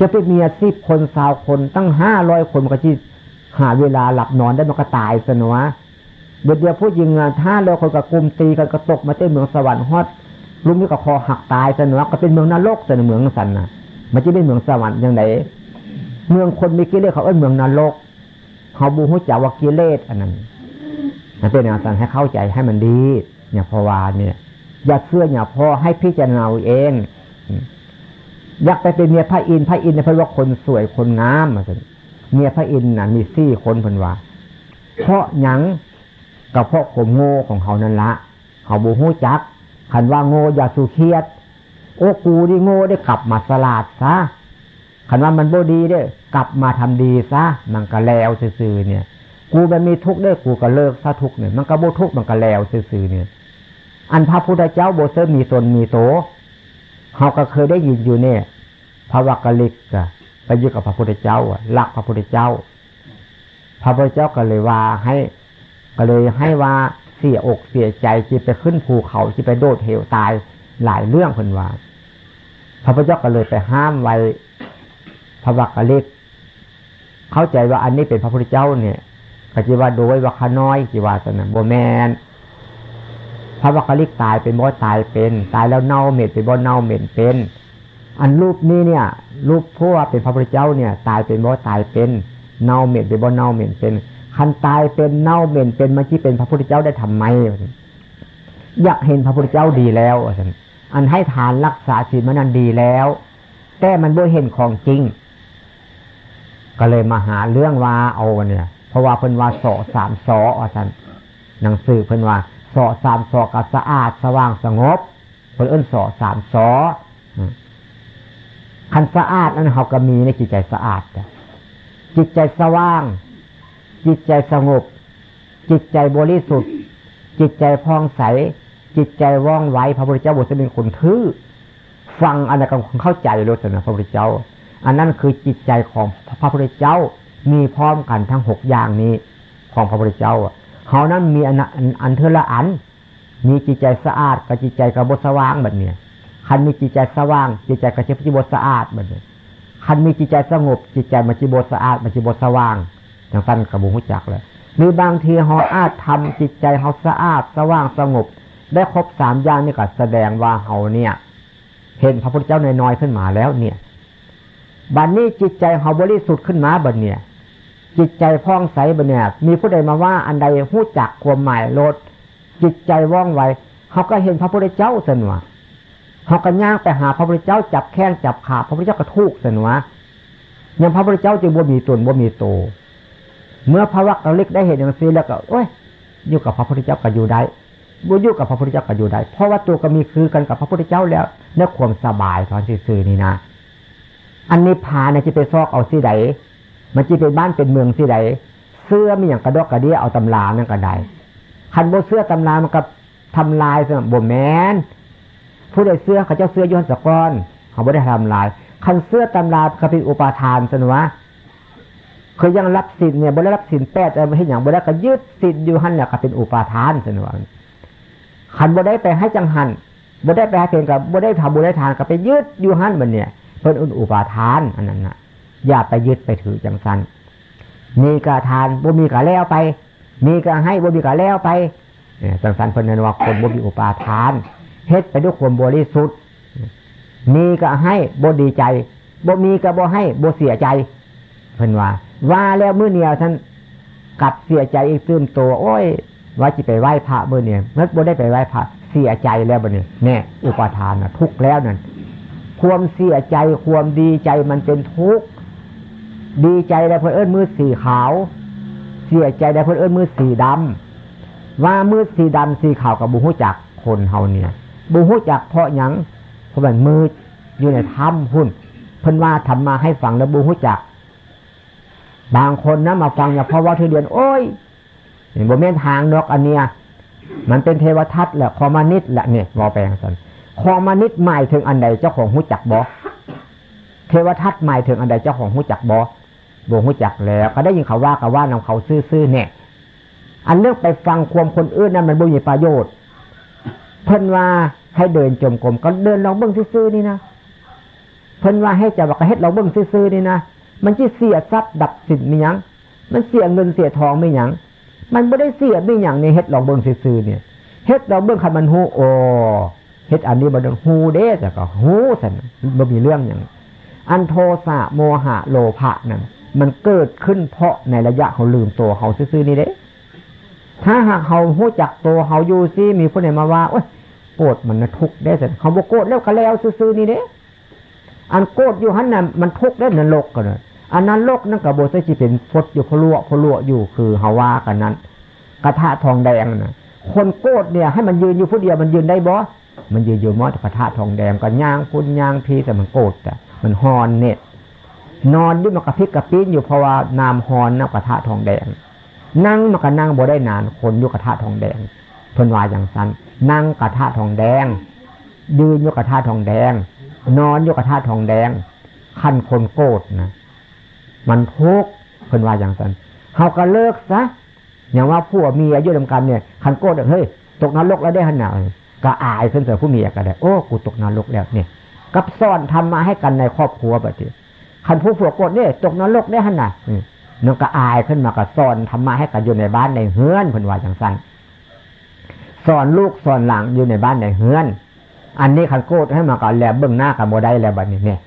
จะเป็นเมียสิบคนสาวคนตั้งห้าร้อยคนมันก็ที่หาเวลาหลับนอนได้มันก็ตายสนวะ เดี๋ยวเดียวผู้หญิงงานท่าแล้วคนกับกลุ่มตีกันกระตกมาเต้เมืองสวรรค์ฮอดลุงนี่ก็คอหักตายเสนวะก็เป็นเมืองนรกเสนอเมืองสันนะมันจะเป็นเมืองสวรรค์ยังไงเมืองคนมีกิเลสเขาเอ้ยเมืองนรกเขาบูหุจักว่ากิเลสอันนั้นมันเป็นอย่างนั้นให้เข้าใจให้มันดีเนี่ยพอวานเนี่ยอย่าเชื่ออย่าพอให้พิจารณาเองอยากไปเป็นเมียพระอินทร์พระอินทร์เนี่ยพระว่าคนสวยคนงามมาสิเมียพระอินทร์น่ะมีสี่คนพิ่นว่าเพราะหยัง กับเพราะขมโง่ของเขานั่นละ เขาบูฮู้จักคันว่าโง่อย่าสูเครียด โอ้กูดิโง่ได้กลับมาสลาดซะคันว่ามันโบดีเด้กลับมาทำดีซะมันก็แล้วซื่อเนี่ย กูมันมีทุกข์ได้กูก็เลิกซะทุกข์เนี่ยมันก็โบทุกข์มันก็แล้วซื่อเนี่ย อันพระพุทธเจ้าโบเซอร์มีตนมีโตเขาก็เคยได้ยินอยู่เนี่ยพระวักกะลิกอะไปยึดกับพระพุทธเจ้าอะรักพระพุทธเจ้า พระพุทธเจ้าก็เลยว่าให้ ก็เลยให้ว่าเสียอกเสียใจที่ไปขึ้นภูเขาที่ไปโดดเหวตายหลายเรื่องคนว่าพระพุทธเจ้าก็เลยไปห้ามไว้พระวักกะลิกเข้าใจว่าอันนี้เป็นพระพุทธเจ้าเนี่ยก็จะว่าโดยวัคน้อยจีว่าสนะโบแมนพระวักกะลิกตายเป็นบ่ตายเป็น ตายแล้วเน่าเหม็นเป็นบ่เน่าเหม็นเป็น อันรูปนี้เนี่ย รูปพวกเป็นพระพุทธเจ้าเนี่ย ตายเป็นบ่ตายเป็น เน่าเหม็นเป็นบ่เน่าเหม็นเป็น คันตายเป็นเน่าเหม็นเป็นมันที่เป็นพระพุทธเจ้าได้ทำไมอยากเห็นพระพุทธเจ้าดีแล้วอันให้ทานรักษาศีลมันนั้นดีแล้ว แต่มันบ่เห็นของจริง ก็เลยมาหาเรื่องว่าเอาเนี่ย เพราะว่าเพิ่นว่าสอสามสออาจารย์หนังสือเพิ่นว่าสอสามสอกับสะอาดสว่างสงบเพิ่นเอิ้นสอสามสอคันสะอาดนั้นเขาก็มีในจิตใจสะอาดจิตใจสว่าง จิตใจสงบ จิตใจบริสุทธิ์ จิตใจพองใส จิตใจว่องไวพระพุทธเจ้าบุตรเป็นคนทื่อฟังอันนั้นก็เข้าใจรู้สนะพระพุทธเจ้า อันนั้นคือจิตใจของพระพุทธเจ้ามีพร้อมกันทั้งหกอย่างนี้ของพระพุทธเจ้าเขานั้นมีอันอันเทละอัน มีจิตใจสะอาดกับจิตใจกับบสว่างแบบเนี้ยคันมีจิตใจสว่าง จิตใจกับจิตบสะอาดแบบนี้คันมีจิตใจสงบ จิตใจมันจิบสะอาดมันจิบสว่าง อย่างสั้นกระบุงหุจักเลยมีบางทีเขาอาจทำจิตใจเขาสะอาดสว่างสงบ ได้ครบสามอย่างนี่ก็แสดงว่าเขาเนี่ย เห็นพระพุทธเจ้าน้อยๆขึ้นมาแล้วเนี่ยบัดนนี้จิตใจเขาบริสุทธิ์ขึ้นมาบัดเนี่ย จิตใจพ่องใสบัดเนี่ย มีผู้ใดมาว่าอันใดหู้จักความหมายลดจิตใจว่องไวเขาก็เห็นพระพุทธเจ้าสนวเขาก็ย่างไปหาพระพุทธเจ้าจับแข้งจับขาพระพุทธเจ้าก็ทุกสนวยังพระพุทธเจ้าจึงบ่มีตนบ่มีโต เมื่อพระวักระลิกได้เห็นอย่างนี้แล้วก็โอ้ยอยู่กับพระพุทธเจ้าก็อยู่ได้บุอยู่กับพระพุทธเจ้าก็อยู่ได้ เพราะว่าตัวก็มีคือกันกับพระพุทธเจ้าแล้วเนื้อความสบายตอนซื่อนี่นะ อันนี้พาเนี่ยจะไปซอกเอาสิใดมันจะเป็นบ้านเป็นเมืองสิใดเสื้อมีอย่างกระดกกระเดี้ยเอาตำรานั่นก็ได้คันโบเสื้อตำรามันกับทำลายสำหรับโบแมนผู้ใดเสื้อเขาเจ้าเสื้อย้อนสะก้อนเขาไม่ได้ทำลาย คันเสื้อตำราก็เป็นอุปาทานสนวะ เคยยังรับสินเนี่ยบได้รับสินแปดอะไรไม่ให้อย่างบได้ก็ยึดสินอยู่หันเนี่ยก็เป็นอุปาทานสนวะคันบได้ไปให้จังหันบได้ไปให้เพลงกับบได้ทำบุได้ทานก็ไปยึดอยู่หันมันเนี่ยเพิ่นอุปาทานอันนั้นนะอย่าไปยึดไปถือจังสันมีกาทานบ่มีกาแล้วไป มีกาให้บ่มีกาแล้วไปจังสันเพิ่นนันว่าคนบ่มีอุปาทานเฮ็ดไปด้วยความบริสุทธิ์มีก็ให้บ่ดีใจบ่มีก็บ่ให้บ่เสียใจ เพิ่นว่า ว่าแล้วมื้อเนียวท่านกลับเสียใจอีกตื่นตัว โอ้ยว่าจะไปไหว้พระมื้อเนี่ยเมื่อบ่ได้ไปไหว้พระเสียใจแล้วบ่เนี่ยแน่อุปทานนะทุกแล้วนั่นความเสียใจความดีใจมันเป็นทุกข์ดีใจได้เพื่อเอิ้นมือสีขาว เสียใจได้เพื่อเอิ้นมือสีดำว่ามือสีดำสีขาวกับบุหุจักคนเฮาเนี่ยบุหุจักเพราะยังเพราะมันมืออยู่ในถ้ำหุ่นเพิ่นว่าทำมาให้ฟังแล้วบุหุจัก บางคนนะมาฟังอย่าเพราะว่าเธอเดือนโอ้ยเห็นบ่แม่นทางนกอันเนี้ยมันเป็นเทวทัตแหละคอมานิดแหละเนี่ยมอแปลงสันคอมานิดหมายถึงอันใดเจ้าของหูจักบอเทวทัตหมายถึงอันใดเจ้าของหูจักบอบ่หูจักแล้ว ก็ได้ยินเขาว่ากันว่านำเขาซื่อๆเนี่ยอันเรื่องไปฟังความคนอื่นนั้นมันบ่มีประโยชน์ เพิ่นว่าให้เดินจมกลมก็เดินลองเบิ้งซื่อๆนี่นะเพิ่นว่าให้จะบอกให้เราเบิ้งซื่อๆนี่นะ มันจะเสียทรัพย์ดับสินไม่ยัง มันเสียเงินเสียทองไม่ยัง มันไม่ได้เสียไม่ยังในเฮ็ดเราเบิ้งซื่อเนี่ยเฮ็ดเราเบิ้งคันมันหูโอเฮ็ดอันนี้บันหูเด้แต่ก็หูสันมันมีเรื่องอย่างอันโทสะโมหะโลภะนั่นมันเกิดขึ้นเพราะในระยะเขาลืมตัวเขาซื่อๆนี่เด้ ถ้าหากเขาหู้จักตัวเขาอยู่ซิมีผู้ใดมาว่าโอ้ยโกรธมันนะทุกได้แต่เขาบอกโกรธแล้วก็แล้วซื่อๆนี่เด้ อันโกรธอยู่หันน่ะมันทุกได้นรกกันเลย อันนั้นโลกนั่นกับโบสถ์เป็นพดอยู่พลวพลวอยู่คือฮาว่ากันนั้น กระทะทองแดงนะคนโกรธเนี่ยให้มันยืนอยู่ผู้เดียวมันยืนได้บ่มันยืนอยู่มอดกระทะทองแดงก็ย่างพุ่นย่างพีแต่มันโกรธอะมันฮอนเนี่ยนอนด้วยมันกระพิกกระปิ้นอยู่เพราะว่านามฮอนน้ำกระทะทองแดง นั่งมันก็นั่งบ่ได้นานคนอยู่กระทะทองแดงเพิ่นว่าอย่างสั้นนั่งกระทะทองแดง ยืนอยู่กระทะทองแดง นอนอยู่กระทะทองแดง ขั้นคนโกรธนะ มันทุกเพิ่นว่าอย่างสั้นเขาก็เลิกซะอย่างว่าผู้มีอายุรำกันเนี่ยขันโกรธเฮ้ยตกนรกแล้วได้ขนาดก็อายขึ้นเสือผู้มีก็ได้โอ้กูตกนรกแล้วเนี่ยกับซ่อนทำมาให้กันในครอบครัวแบบนี้ขันผู้ฝัวโกดเนี่ยตกนรกได้ขนาดนึกก็อายขึ้นมาก็สอนทำมาให้กันอยู่ในบ้านในเฮือนเพิ่นว่าอย่างสั้นสอนลูกสอนหลังอยู่ในบ้านในเฮือน อันนี้ขันโกดให้มาก่อนแล้วเบื้องหน้ากับโมได้แล้วบัดนี้เนี่ย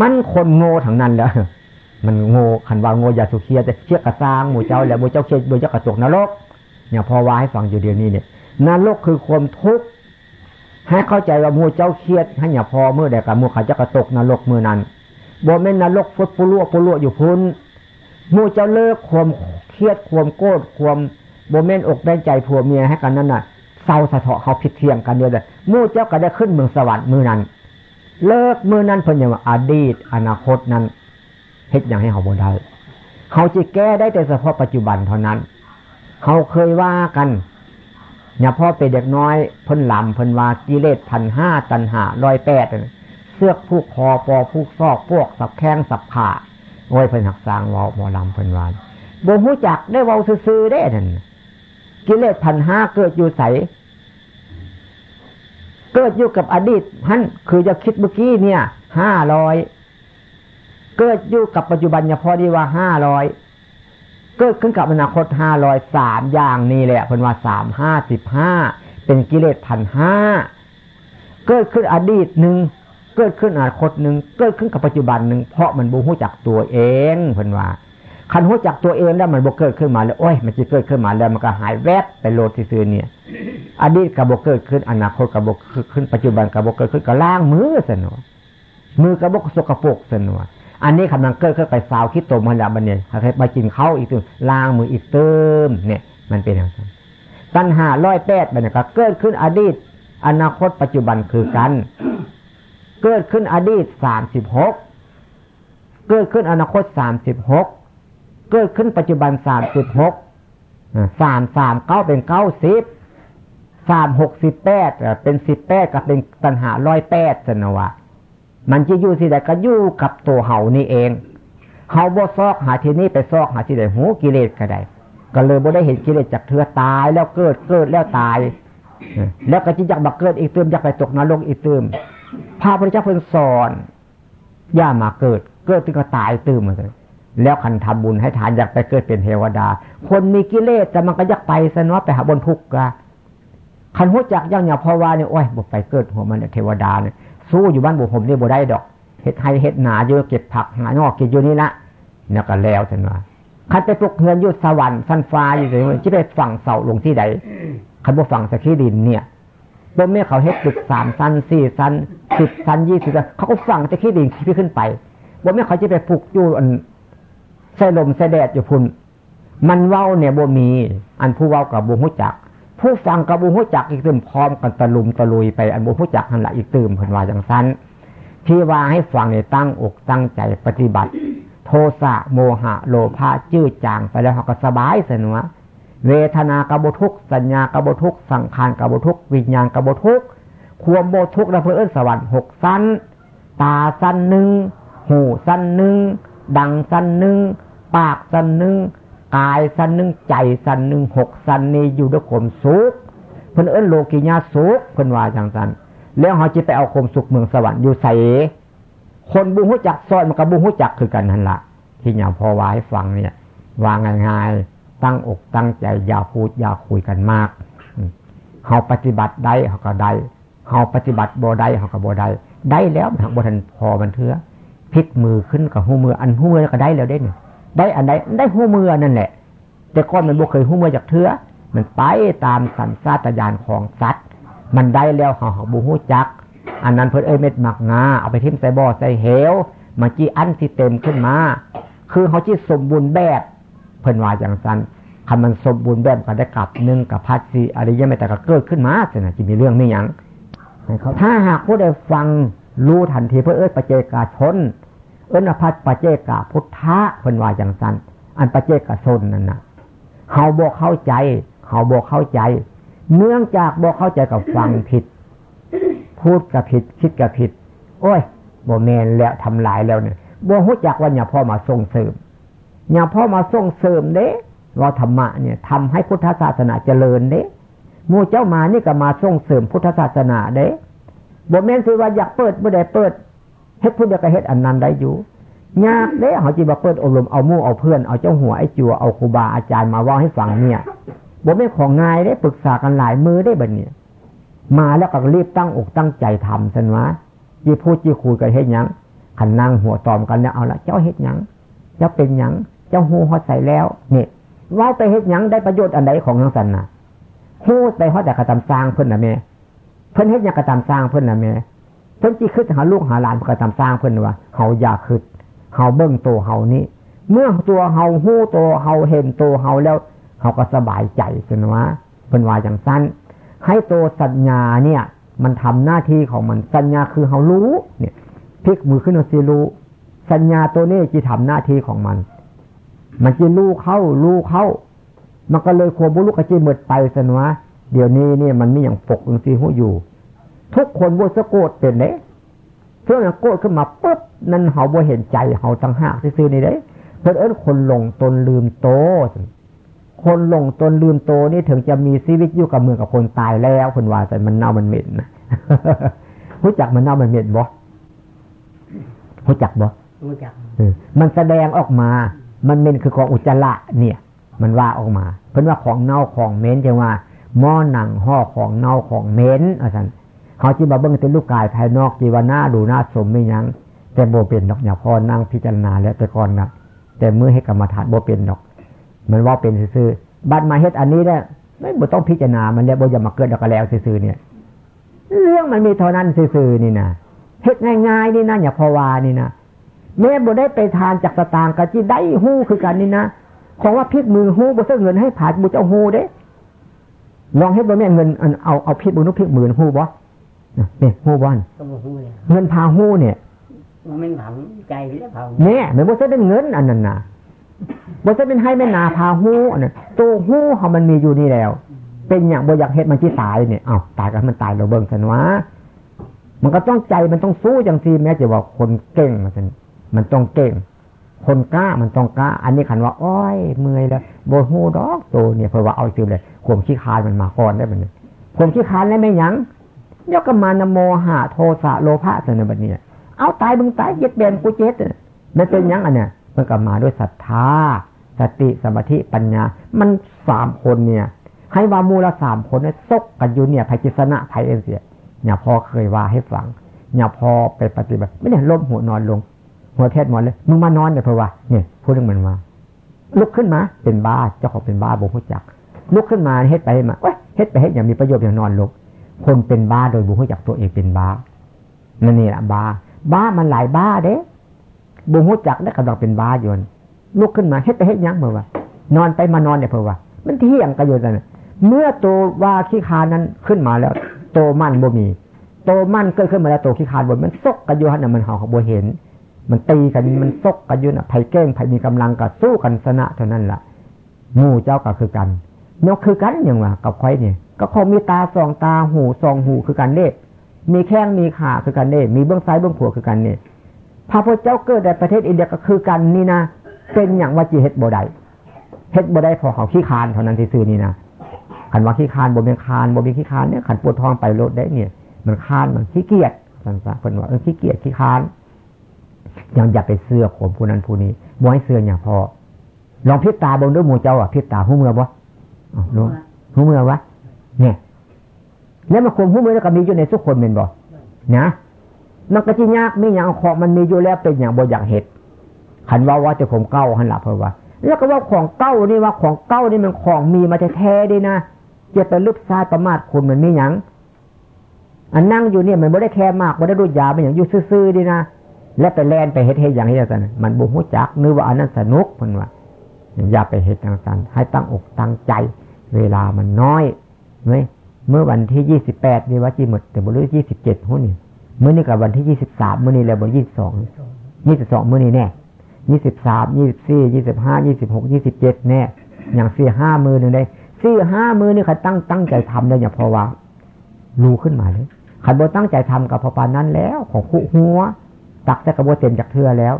มันคนโง่ทั้งนั้นแล้ว มันโง่ขันว่าโง่อย่าสุเคียแต่เชี่ยกระซางหมู่เจ้าแล้วหมู่เจ้าเชี่ยหมู่เจ้ากระตกนรกเนี่ยพอว่าให้ฟังอยู่เดียวนี้เนี่ยนรกคือความทุกข์ให้เข้าใจว่าหมู่เจ้าเครียดให้อย่าพอเมื่อใดกับหมู่เขาจะกระตกนรกเมื่อนั้นบ่แม่นนรกฟุดปุลุปุลุอยู่พุ้นมู่เจ้าเลิกความเครียดความโกรธความบ่แม่นอกได้ใจผัวเมียให้กันนั่นน่ะเศร้าสะเทาะเขาผิดเทียงกันเดียวเลยมู่เจ้าก็ได้ขึ้นเมืองสวรรค์มือนั้น เลิกมือนั้นเพิ่นอย่างว่าอดีต อนาคตนั้น เฮ็ดอย่างให้เขาบ่ได้เขาจะแก้ได้แต่เฉพาะปัจจุบันเท่านั้น เขาเคยว่ากันอย่าพ่อเป็นเด็กน้อยเพิ่นลำเพิ่นว่ากิเลสพันห้าตันหาร้อยแปดเสื้อผู้คอปอผู้ซอกพวกสับแข้งสับขาโอ้ยเพิ่นหักสร้างวอหมอลำเพิ่นวานบ่หูจักได้เว้าซื่อได้นั่นกิเลสพันห้าเกิดอยู่ใสเกิดอยู่กับอดีตท่นคือจะคิดเมื่อกี้เนี่ยห้าร้อย เกิดอยู่กับปัจจุบันอย่าพอดีว่าห้าร้อยเกิดขึ้นกับอนาคตห้าร้อยสามอย่างนี้แหละเพิ่นว่าสามห้าสิบห้าเป็นกิเลสพันห้าเกิดขึ้นอดีตหนึ่งเกิดขึ้นอนาคตหนึ่งเกิดขึ้นกับปัจจุบันหนึ่งเพราะมันบูฮู้จักตัวเองเพิ่นว่าคันหู้จักตัวเองแล้วมันบกเกิดขึ้นมาแล้วโอ้ยมันจะเกิดขึ้นมาแล้วมันก็หายแวบไปโลดที่ซื้อเนี่ยอดีตกับบกเกิดขึ้นอนาคตกับบกขึ้นปัจจุบันกับบกเกิดขึ้นก็ล่างมือสนวมือกับบกสกปรกสนว อันนี้กำลังเกิดขึ้นไปสาวคิดตัวมันล้วมันเนี่ยใครมากินข้าวอีกตัวล้างมืออีกเติมเนี่ย มันเป็นอย่างนั้นตัณหาร้อยแปดมันก็เกิดขึ้นอดีต อนาคตปัจจุบันคือกัน เกิดขึ้นอดีตสามสิบหกเกิดขึ้นอนาคตสามสิบหกเกิดขึ้นปัจจุบันสามสิบหกสามสามเก้าเป็นเก้าสิบสามหกสิบแปดเป็นสิบแปดกับเป็นตัณหาร้อยแปดสนวะ มันจะอยู่ที่ใดก็อยู่กับตัวเห่านี่เองเหาบ่ซอกหาที่นี่ไปซอกหาที่ใดหูกิเลสก็ได้ก็เลยบ่ได้เห็นกิเลสจากเธอตายแล้วเกิดเกิดแล้วตาย แล้วก็จิอยากมาเกิดอีกตืมอยากไปตกนรกอีกตืมพระพุทธเจ้าเพิ่งสอนย่ามาเกิด เกิดถึงก็ตายตืมมาเลยแล้วคันทำบุญให้ทานอยากไปเกิดเป็นเทวดา คนมีกิเลสแต่มันก็อยากไปสนวไปหาบนทุกข์กะคันหัวจักย่างอย่าพอว่าเนี่ยโอ้ยบุไปเกิดหัวมันเทวดาเนี่ย สู้อยู่บ้านบุผมนี่บุได้ดอกเห็ดไทยเห็ดหนาเยอะเก็บผักหานอกกินอยู่นี่ละเนี่ยก็แล้วสนว่าคันไปปลุกเฮือนยุดสวรรค์สันฟ้าอยู่เลยที่ไปฝั่งเสาลงที่ใดคันบุฝั่งสกีดินเนี่ยบ่แม่เขาเฮ็ดตึกสามสันสี่สันสิบสันยี่สิบสันเขาก็ฝั่งสกีดินที่ขึ้นไปบ่แม่เขาจะไปปลุกอยู่อันใส่ลมใส่แดดอยู่พุ่นมันเว้าเนี่ยบ่มี อันผู้เว้ากับบุหุจัก ผู้ฟังกับบุหุจักอีกตื่มพร้อมกันตะลุมตะลุยไปอันบุหุจักหันละอีกตื่มเพิ่นว่าอย่างสั้นที่ว่าให้ฟังเนี่ยตั้งอกตั้งใจปฏิบัติ โทสะโมหะ โลภะจื้อจางไปแล้วเขาก็สบายสนัวเวทนากระบทุกสัญญากระบทุกสังขารกระบทุกวิญญาณกระบทุกควมโบทุกและเพื่อนสวรรค์หกสั้นตาสั้นหนึ่งหูสั้นหนึ่งดังสั้นหนึ่งปากสั้นหนึ่ง กายสันหนึ่งใจสันหนึ่งหกสันนี้อยู่ด้วยความสุขเพิ่นเอิ้นโลกิญาสุขเพิ่นว่าจังสันแล้วเขาจะไปเอาความสุขเมืองสวรรค์อยู่ใส่คนบุหุจักซอยมันกับบุหุจักคือกันนั่นละที่อย่างพอวายฟังเนี่ย วางง่ายๆตั้งอกตั้งใจอย่าพูดอย่าคุยกันมากเขาปฏิบัติได้เขาก็ได้เขาปฏิบัติบ่ได้เขาก็บ่ได้ได้แล้วทางบ่ทันพอมันเถือพลิกมือขึ้นกับหูมืออันหูมือก็ได้แล้วได้เนี่ย ได้อันใดได้หูมือนั่นแหละ แต่ก้อนมันบ่เคยหูมือจากเถือมันไปตามสัญชาตญาณของสัตว์ มันได้แล้วเขาบูหูจัก อันนั้นเพิ่นเอ้ยเม็ดหมักงาเอาไปทิ้มใส่บ่อใส่เหวมาจีอันที่เต็มขึ้นมา คือเขาจีสมบูรณ์แบบเพิ่นว่าอย่างสั้นคำมันสมบูรณ์แบบก็ได้กลับหนึ่งกับพัดสีอะไรยังไม่แต่ก็เกิดขึ้นมาสินะจะมีเรื่องไม่ยังถ้าหากผู้ใดฟังรู้ทันทีเพื่อเอ้ยประเจกาชน เอินพัดปเจกะพุทธะเพิ่นว่าอย่างสันอันปเจกะชนนั่นนะเฮาบอกเข้าใจเฮาบอกเข้าใจ เนื่องจากบอกเข้าใจกับฟังผิด พูดกับผิด คิดกับผิด โอ้ยบ่แมนแล้วทำลายแล้วเนี่ยบ่หูจักว่าอย่าพ่อมาส่งเสริมอย่าพ่อมาส่งเสริมเด้ว่าธรรมะเนี่ยทำให้พุทธศาสนาเจริญเด้มูเจ้ามานี่ก็มาส่งเสริมพุทธศาสนาเด้บ่แม่นคือว่าอยากเปิดบ่ได้เปิด เฮ็ดพูดเดียวกับเฮ็ดอันนั้นได้อยู่ยากเด้เขาจีบเปิดอบรมเอามู่เอาเพื่อนเอาเจ้าหัวไอ้จัวเอาครูบาอาจารย์มาว่าให้ฟังเนี่ยบ่ไม่ของง่ายได้ปรึกษากันหลายมือได้บัดเนี่ยมาแล้วก็รีบตั้งอกตั้งใจทำสันวะจีพูดจีคุยกันเฮ็ดยังขันนั่งหัวตอมกันแล้วเอาละเจ้าเฮ็ดยังเจ้าเป็นยังเจ้าหูฮอดใส่แล้วเนี่ยว่าไปเฮ็ดยังได้ประโยชน์อันใดของทั้งสันน่ะหูไปฮอดแต่กระทำสร้างเพิ่อนน่ะแม่เพิ่อนเฮ็ดยังกระทำสร้างเพิ่อนน่ะแม่ เพิ่นจีขึ้นหาลูกหาหลานก็ทำสร้างเพิ่นว่าเฮาอยากขึ้นเฮาเบิ้งตัวเฮานี้ เมื่อตัวเฮาหู้ตัวเฮาเห็นตัวเฮาแล้วเฮาก็สบายใจสินว่าเพิ่นว่าอย่างสั้น ให้ตัวสัญญาเนี่ย มันทำหน้าที่ของมันสัญญาคือเฮารู้เนี่ยพลิกมือขึ้นมาสิรู้สัญญาตัวนี้จะทำหน้าที่ของมัน มันจะรู้เข้ารู้เข้า มันก็เลยควบบุรุษกระจีหมดไปสินว่าเดี๋ยวนี้เนี่ยมันมีอย่างปกอึงซีหูอยู่ ทุกคนบสะโกดเป็นเด้เพื่อนโกดขึ้นมาปุ๊บนั่นเขาบ่เห็นใจเขาตั้งหากซื่อนี่เด้เพื่อนเอิ้นคนหลงตนลืมโต คนหลงตนลืมโตนี่ถึงจะมีชีวิตอยู่กับเมืองกับคนตายแล้วคนว่าแต่มันเน่ามันเหม็นนะรู้จักมันเน่ามันเหม็นบ่รู้จักบ่รู้จักมันแสดงออกมา มันเหม็นคือของอุจจาระเนี่ย มันว่าออกมา เพิ่นว่าของเน่าของเหม็นจะว่าหม้อหนังห่อของเน่าของเหม็นอะไร เขาจีบาเบิ้งเป็นลูกกายภายนอกจีว่าหน้าดูหน้าสมไม่ยั้งแต่โบเป็นดอกอย่าพอนั่งพิจารณาแล้วแต่ก่อนนะแต่เมื่อให้กรรมฐานโบเป็นดอก มันว่าเป็นซื่อบัดมาเฮ็ดอันนี้เนี่ยไม่บ่ต้องพิจารณามันแล้วโบอย่ามาเกิดดอกกระแล้วซื่อเนี่ย เรื่องมันมีเท่านั้นซื่อนี่นะเฮ็ดง่ายๆนี่นะอย่าพอวานี่นะแม่บ่ได้ไปทานจากสตางค์กะจีได้หู้คือกันนี่นะของว่าพิกมือหู้บ่เสเงินให้ผาดบุจะเอาหู้เด้ลองเฮ็ดบ่แม่เงินเอาเอาพิกมือนุพิกมือหู้บ่ เนี่ยหู้บ่อนเงินพาหู้เนี่ยมันผังใจแล้วผังเนี่ยมันบ่ใช่เป็นเงินอันนั้นน่ะบ่ใช่เป็นให้แม่นาพาหู้อันนั้นตัวหู้เขามันมีอยู่นี่แล้ว เป็นอย่างบ่อยากเฮ็ดมันที่ตายเนี่ยอ้าวตายกันมันตายเราเบิ่งสันวะมันก็ต้องใจมันต้องสู้จังซีแม้จะว่าคนเก่งมันมันต้องเก่ง คนกล้ามันต้องกล้า อันนี้ขันว่าอ้อยเมื่อยแล้วโบหูดอกโตเนี่ยเพราะว่าเอาจือเลยข่มขี้คานมันมาก่อนได้บันนี้ข่มขี้คานแล้วไม่ยั้ง ยกกมานโมหะโทสะโลภะสนบันเนี่ยเอาตายมึงตายเย็ดเบนกูเจ็ดมันเป็นยังอันเนี่ยมันก็มาด้วยศรัทธาสติสมาธิปัญญา มันสามคนเนี่ย ให้ว่ามูละสามคนเนี่ยซกกันอยู่เนี่ยภัยจิสนะภัยเอเสียอย่าพอเคยว่าให้ฟังอย่าพอไปปฏิบัติ ไม่ได้ล้มหัวนอนลง หัวเทศหมอนเลยมึงมานอนเนี่ยเพราะว่าเนี่ยพูดเรื่องมันมาลุกขึ้นมา เป็นบ้าเจ้าของเป็นบ้าบุหุจัก ลุกขึ้นมาเฮ็ดไปมาเฮ็ดไปเฮ็ดอย่างมีประโยชน์อย่างนอนลง คนเป็นบ้าโดยบุหุจักตัวเองเป็นบ้านั่นนี่แหละบ้า บ้ามันหลายบ้าเด้บุหุจักได้กำลังเป็นบ้าอยู่ลุกขึ้นมาเฮ็ดไปเฮ็ดยังเมื่อวะนอนไปมานอนเนี่ยเพราะว่ามันเที่ยงกันอยู่นั่นเมื่อตัวว่าขี้คานั้นขึ้นมาแล้ว โตมั่นบ่มี โตมั่นเกิดขึ้นมาแล้วโตขี้คานบนมันซกกันอยู่ฮะน่ะมันห่าของบ่เห็น มันตีกันมันซกกันอยู่น่ะไผ่เก้งไผ่มีกำลังก็สู้กันชนะเท่านั้นล่ะงูเจ้าก็คือกันนกคือกันอย่างว่ากับควายเนี่ย ก็คงมีตาสองตาหูสองหูคือกันเด้มีแข้งมีขาคือกันเนี่มีเบื้องซ้ายเบื้องขวาคือกันนี่พระพุทธเจ้าเกิดในประเทศอินเดียก็คือกันนี่นะเป็นอย่างว่าจีเฮ็ดโบได้เฮ็ดโบได้พอเขาขี้คานเท่านั้นที่ซื้อนี่นะขันว่าขี้คานบ่เป็นคานบ่เป็นขี้คานเนี่ยขันปวดท้องไปรถได้เนี่ย มันคานมันขี้เกียจสันสะคนว่าเออขี้เกียจขี้คานยังอย่าไปเสื้อขมผู้นั้นผู้นี้บ่ให้เสื้ออย่างพอลองพิจตาบนด้วยหมูเจ้าอะพิจตาหูเมือบ่รู้หูเมือวะ เนี่ยแล้วมันควมหูมือแล้วก็มีอยู่ในทุกคนเป็นบ่นะมันก็จียากไม่อย่างของมันมีอยู่แล้วเป็นอย่างบ่อย่างเหตุขันว่าว่าจะผมเก้าหันหลับเพราะว่า แล้วก็ว่าของเก้านี่ว่าของเก้านี่มันของมีมาแท้ๆดีนะจะไปลึกซาประมาทคุณมันไม่ยังอันนั่งอยู่เนี่ยมันไม่ได้แค่มากไม่ได้ดูยาไม่อย่างอยู่ซื่อๆดีนะและไปแลนไปเฮ็ดเฮ็ดอย่างนี้แล้วมันบุหุจักนึกว่าอันนั้นสนุกมันว่าอย่าไปเฮ็ดต่างๆให้ตั้งอกตั้งใจ เวลามันน้อย ไหมเมื่อวันที่ยี่สิบแปดนี่ว่าจีหมด แต่บริยี่สิบเจ็ดหุ้นนี่เมื่อนี้กับวันที่ยี่สิบสามเมื่อนี้แล้วบนยี่สิบสองยี่สิบสองเมื่อนี้แน่ยี่สิบสามยี่สิบสี่ยี่สิบห้ายี่สิบหกยี่สิบเจ็ดแน่อย่างสี่ห้ามือหนึ่งได้สี่ห้ามือนี่ใครตั้งตั้งใจทำได้อย่างพอว่ารู้ขึ้นมาเลยขันโบตั้งใจทำกับพอปานนั้นแล้ว ของคู่หัว ตักใส่กระโบเต็มจากเทือแล้ว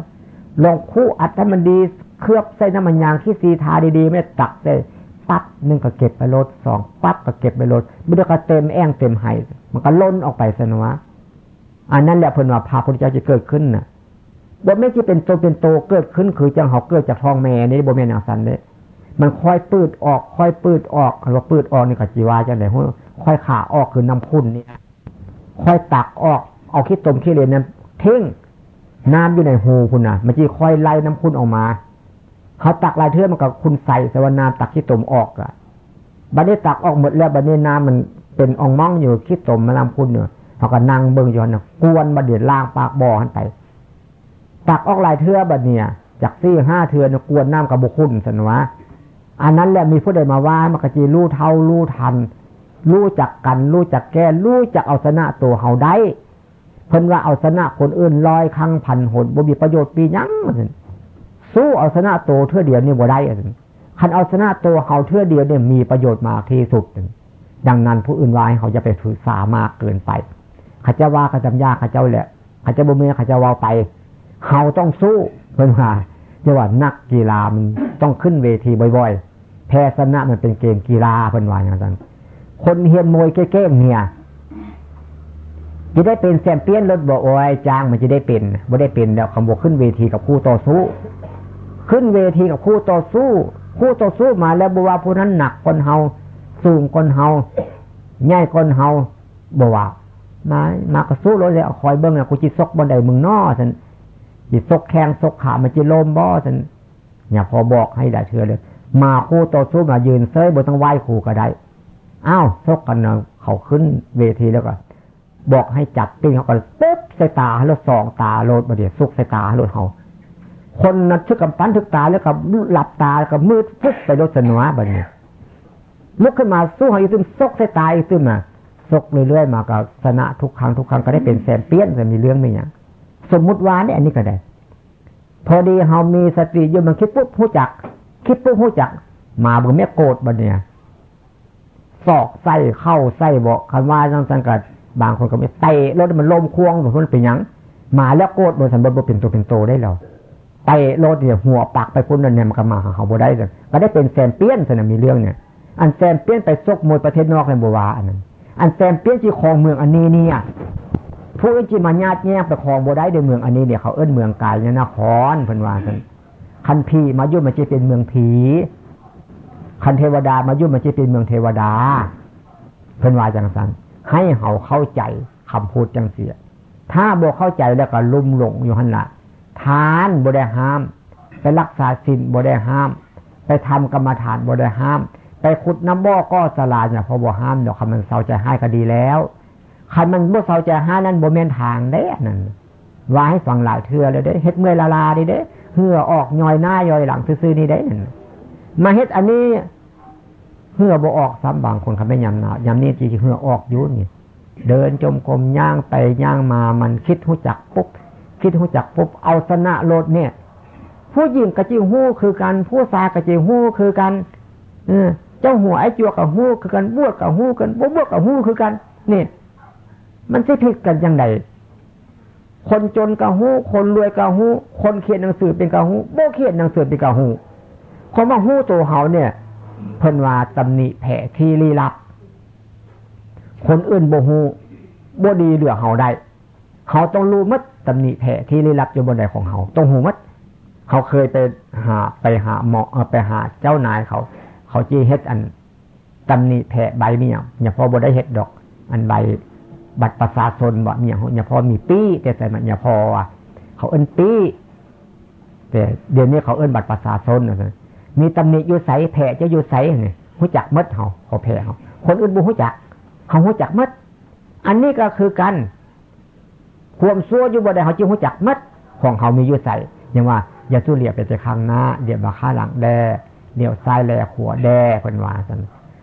ลองคู่อัดให้มันดีเคลือบใส่น้ำมันยางที่ซีทาดีๆไม่ตักใส่ ปั๊บหนึ่งก็เก็บไปรถสองปั๊บก็เก็บไปรถบุตรก็เต็มแอ่งเต็มไห้มันก็ล้นออกไปสนวะอันนั้นแหละพนว่าพาพระเจ้าจะเกิดขึ้นน่ะบ่ไม่ที่เป็นโตเป็นโตเกิดขึ้น คือจังเขาเกิดจากท้องแม่นี่บ่แม่นอย่างสันเลยมันค่อยปืดออกค่อยปืดออกคำว่าปืดออกนี่กับจีวาจังไหนหัวค่อยขาออกคือน้ำพุ่นนี่ค่อยตักออกเอาขี้ตมขี้เลนนั้นทิ้งน้ำอยู่ในหูคุณน่ะมันจะค่อยไล่น้ำพุ่นออกมา เขาตักลายเทือมันกับคุณใส่สวนาตักขี้ตมออกอะบัดนี้ตักออกหมดแล้วบัดนี้น้ำมันเป็นองมองอยู่ขี้ตมมาลำคุณเนี่ยเขาก็นั่งเบิ่งอยู่นะกวนบัดเดียดล่างปากบ่อหันไปตักออกลายเทือบัดเนี่ยจากซี่ห้าเทือนกวนน้ำกับบุคุณสันวะอันนั้นแหละมีผู้ใดมาว่ามันกจีรู้เท่ารู้ทัน รู้จักกัน รู้จักแก้รู้จักเอาชนะตัวเฮาได้เพิ่นว่าเอาชนะคนอื่นลอยครั้งพันหนบ่มีประโยชน์ปียั้งมัน สู้เอาชนะตัวเท่าเดียวนี่บ่ได้คันเอาชนะตัวเขาเท่าเดียวเนี่ยมีประโยชน์มากที่สุด ดังนั้นผู้อื่นว่าเขาจะไปถือสามากเกินไปขาจะว่าข้าจำยากขาเจ้าแหละข้าจะบ่มีข้าจะว่าไปเขาต้องสู้เพิ่นว่าจจะว่านักกีฬามันต้องขึ้นเวทีบ่อยๆ แพ้ชนะมันเป็นเกมกีฬาเพิ่นว่าอย่างนั้นคนเฮียนมวยเก้งเนี่ยจะได้เป็นแชมเปี้ยนรถบอกโอ้ยจ้างมันจะได้เป็นบ่ได้เป็นแล้วคำบอกขึ้นเวทีกับคู่ต่อสู้ ขึ้นเวทีกับคู่ต่อสู้คู่ต่อสู้มาแล้วบอกว่าผู้นั้นหนักคนเฮาสูงคนเฮาใหญ่คนเฮาบอกว่ามามากระสู้รถเลยคอยเบิ้งนะกูจิซกบนใดมึงนอสันจิซกแข้งซกขามันจิลมบ่สันอย่าพอบอกให้ได้เชื่อเลย มาคู่ต่อสู้มายืนเซยบนต้องไหว้คู่ก็ได้อ้าวซกกันเนาะเขาขึ้นเวทีแล้วก็บอกให้จับติ้งเขาก็ปุ๊บใส่ตาให้รถสองตาโลดมาเดี๋ยวซุกใส่ตาให้รถเขา คนนั้นชึกกำปั้นทึกตาแล้วก็หลับตาแล้วก็มืดฟุบไปรถสนวแบบนี้ลุกขึ้นมาสู้เขาอีกซึมซกใส่ตาอีกซึมมาซกเรื่อยๆมาก็ชนะทุกครั้งทุกครั้งก็ได้เป็นแสนเปี้ยนแต่มีเรื่องไม่อย่างสมมุติว่าเนี่ยอันนี้ก็ได้ พอดีเขามีสติอยู่มันคิดปุ๊บผู้จัก คิดปุ๊บผู้จัก มาบ่แม่โกรธบันเนี่ยสอกไส้เข้าไส้บอกคำว่าจังสังกัดบางคนก็ไม่เตะรถมันลมควงบางคนเป็นยังมาแล้วโกรธบนสันบนเป็นตัวเป็นโตได้หรอ เตะรถเนี่ยหัวปักไปพุ่นเนี่ยมันก็มาเขาบ่ได้เลยก็ได้เป็นแซมเปี้ยนสนะมีเรื่องเนี่ย อันแซมเปี้ยนไปซกมวยประเทศนอกในบัวอันนั้น อันแซมเปี้ยนจีคองเมืองอันนี้เนี่ยผู้อื่นจีมาญาติแย่งไปคองบัได้ในเมืองอันนี้เนี่ยเขาเอิ้นเมืองกายเนี่ยนครเพิ่นวากันคันพีมายุ่มันจะเป็นเมืองผีคันเทวดามายุ่มันจะเป็นเมืองเทวดาเพิ่นวาจังสันให้เขาเข้าใจคำพูดจังเสีย ถ้าบอกเข้าใจแล้วก็ลุ่มหลงอยู่หันละ ทานบได้ห้าม ไปรักษาศีลบได้ห้าม ไปทำกรรมฐานบได้ห้าม ไปขุดน้ำบ่อก็สลาเนี่ยพอบ่ห้ามเดี๋ยวคำมันเศร้าใจให้ก็ดีแล้วคันมันบ่เศร้าใจให้นั้นบ่เมนทางเด้นั่นว่าให้ฟังหลายเทือเลยเด้เฮ็ดเมื่อยละลาดีเด้เหื่อออกย่อยหน้าย่อยหลังซื่อๆนี่ได้นั่นมาเฮ็ดอันนี้เหื่อบ่ออกซ้ำบางคนเขาไม่ยำหนายำนี่จีเหื่อออกยุ่นี่เดินจมกรมย่างไปย่างมามันคิดหูจักปุ๊บ คิดหูจักปุ๊บเอาชนะโลดเนี่ย ผู้หญิงกระจิงหู้คือกัน ผู้ชายกระจิงหู้คือกัน เออ เจ้าหัวไอ้จัวกับหู้คือกันบวชกับหู้กันบวชกับหู้คือกันนี่มันสิผิดกันยังไงคนจนกับหู้คนรวยกับหู้คนเขียนหนังสือเป็นกับหู้โบเขียนหนังสือเป็นกับหู้คนว่าหู้ตัวเขาเนี่ยเพิ่นว่าตำหนิแผ่ที่ลี้ลับ คนอื่นโบหูโบดีเหลือเขาได้เขาต้องรู้มัด ตำหนิแผ่ที่ลี้ลับอยู่บนใดของเขาต้องหูมัดเขาเคยไปหาไปหาหมอไปหาเจ้านายเขา เขาจี้เฮ็ดอันตำหนิแผ่ใบเมียอย่าพอบ่ได้เฮ็ดดอก อันใบบัตรประชาชนบ่เมียอย่าพอมีปี้แต่แต่มันอย่าพออะเขาเอิ้นปี้แต่เดี๋ยวนี้เขาเอิ้นบัตรประชาชนนะมีตำหนิอยู่ใสแผ่จะอยู่ใสเนี่ยหูจักมัดเขาเขาแผ่เขาคนอื่นบุหูจัก เขาหูจักมัดอันนี้ก็คือกัน ความซัวอยู่บ่ได้เขาจึงหูจักมัดของเขามีอยู่ใสอย่างว่า อย่าสู้เหลียบไปแต่ข้างหน้าเดี๋ยวมาข้าหลังแดเดี๋ยวซ้ายแลขวาแดคนว่าสัน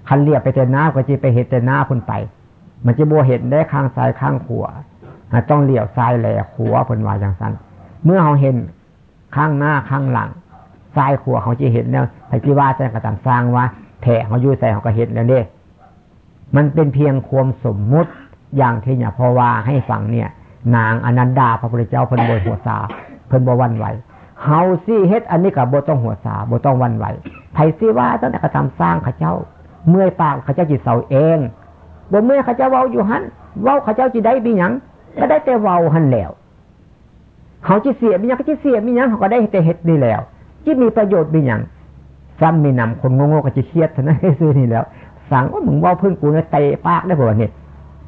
คันเลียบไปแต่หน้าก็จะไปเห็นแต่หน้าคนไป มันจะบัวเห็นได้ข้างซ้ายข้างขวาต้องเหลียวซ้ายแลขวาคนว่าอย่างสั้นเมื่อเขาเห็นข้างหน้าข้างหลังซ้ายขวาเขาจะเห็นแล้วไอ้ที่ว่าแจะกระตังสร้างว่าแถเขาอยู่ใส่เขาก็เห็นแล้วเนี่มันเป็นเพียงความสมมุติอย่างที่เนี่ยพอว่าให้ฟังเนี่ย นางอนันดาพระพุทธเจ้าเพิ่นบหัวสาเพิ่นบวันไหวเฮาซี่เฮ็ดอันนี้กับโบต้องหัวสาโบต้องวันไหวไผซี่ว่าต้องกระทำสร้างข้าเจ้า เมื่อยปากข้าเจ้าจิตเสาเองบ่เมื่อข้าเจ้าเว้าอยู่หันเว้าข้าเจ้าจิได้บีหยังก็ได้แต่เว้าหันแล้วเขาจิเสียมีหยังก็จิเสียมีหยังเขาก็ได้แต่เฮ็ดนี่แล้วจิมีประโยชน์มีอย่างซ้ำมีนำคนโง่ๆก็จะเครียดท่านั้นซื้อนี่แล้ว สั่งว่ามึงว่าเพื่อนกูเนี่ยเตะปากได้บ่เนี่ย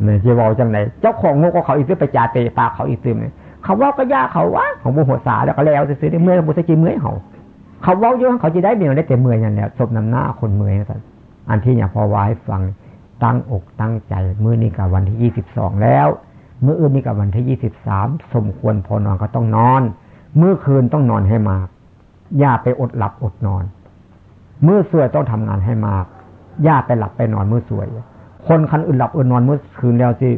เนี่ยจะบอกจังไหนเจ้าของง่ก็เขาอีกซื้อไปจ่าเตะปากเขาอีกซื้อเนี่ยเขาว่าก็ยากเขาว่าของบุหัวสาแล้วก็แล้วซื้อได้เมื่อบุษจีเมื่อเขาเขาว่าเยอะเขาจะได้เบี่ยได้แต่เมื่อยอย่างนี้ศพนำหน้าคนเมื่อยนะอันที่อย่างพอวายฟังตั้งอกตั้งใจมื้อนี้กับวันที่ยี่สิบสองแล้วมื้ออื่นนี้กับวันที่ยี่สิบสามสมควรพอนอนก็ต้องนอนมื้อคืนต้องนอนให้มาก อย่าไปอดหลับอดนอนมือสวยต้องทำงานให้มาก อย่าไปหลับไปนอนมือสวย คนคันอื่นหลับอื่นนอนเมื่อคืนแล้วที่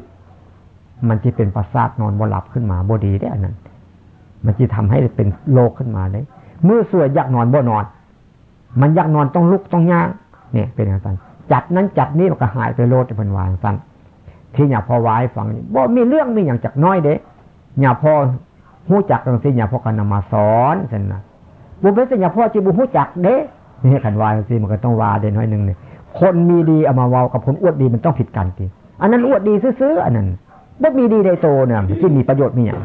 มันจะเป็นประสาทนอนบ่หลับขึ้นมาบ่ดีได้อันนั้น มันจะทำให้เป็นโรคขึ้นมาเลยเมื่อสวยอยากนอนบ่นอน มันอยากนอนต้องลุกต้องย่างเนี่ยเป็นอย่างนั้นจัดนั้นจัดนี้มันก็หายไปโลดเป็นวางสั้นที่อย่าพอวายฟังบ่มีเรื่องมีอย่างจากน้อยเด้อย่าพอหู้จักตรงที่อย่าพอกันนำมาสอนเช่นนะบุเป็นสัญญาพ่อจีบุหูจักเด้นี่ขันวายสิมันก็ต้องวาเด่นน้อยหนึ่งเนี่ย คนมีดีเอามาเว้ากับคนอวดดีมันต้องผิดกันทีอันนั้นอวดดีซื้อๆอันนั้นบ่มีดีในโตเนี่ยที่มีประโยชน์มีอย่าง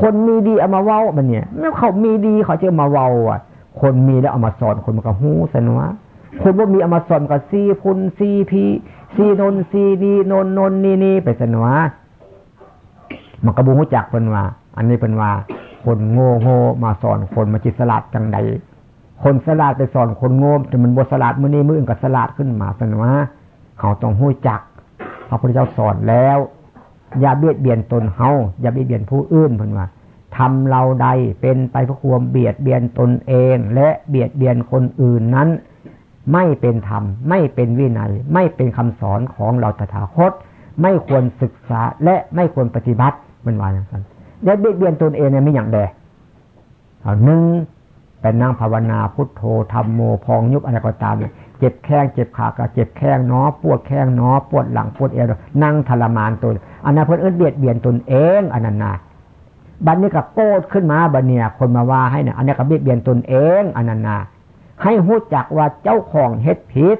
คนมีดีเอามาเว้ามันเนี่ยเมื่อเขามีดีเขาจะมาเว้าอะ คนมีแล้วเอามาสอนคนมันก็หูสนวะคนว่ามีเอามาสอนกับซีพุนซีพีซีนนซีนีนนนนนี่นี่ไปสนวะมันกระบุงหูจักเป็นว่า อันนี้เป็นว่า คนโง่โง่มาสอนคนมาจิตสลัดจังใด คนสลาดไปสอนคนโง่แต่มันบสลาดมื่อนี้มืออื่นก็สลาดขึ้นมาเป็นว่าเขาต้องหู้จักพระพุทธเจ้าสอนแล้ว อย่าเบียดเบียนตนเฮาอย่าเบียดเบียนผู้อื่นเพิ่นว่าทำเราใดเป็นไปเพื่อความเบียดเบียนตนเอง และเบียดเบียนคนอื่นนั้น ไม่เป็นธรรม ไม่เป็นวินัย ไม่เป็นคำสอนของเราตถาคต ไม่ควรศึกษาและไม่ควรปฏิบัติมันว่าอย่างนั้นและเบียดเบียนตนเองเนี่ยไม่อย่างใดหนึ่ง ไปนั่งภาวนาพุทโธธรรมโมพองยุบอะไรก็ตามเนี่ยเจ็บแข้งเจ็บขาก็เจ็บแข้งเนาะปวดแข้งเนาะปวดหลังปวดเอวนั่งทรมานตนอันนั้นเพื่อนเอื้อเบียดเบียนตนเองอันนั้นนะบัดนนี้ก็โกดขึ้นมาบัดเนี่ยคนมาว่าให้เนี่ยอันนี้ก็เบียดเบียนตนเองอันนั้นนะให้หู้จักว่าเจ้าของเฮ็ดผิด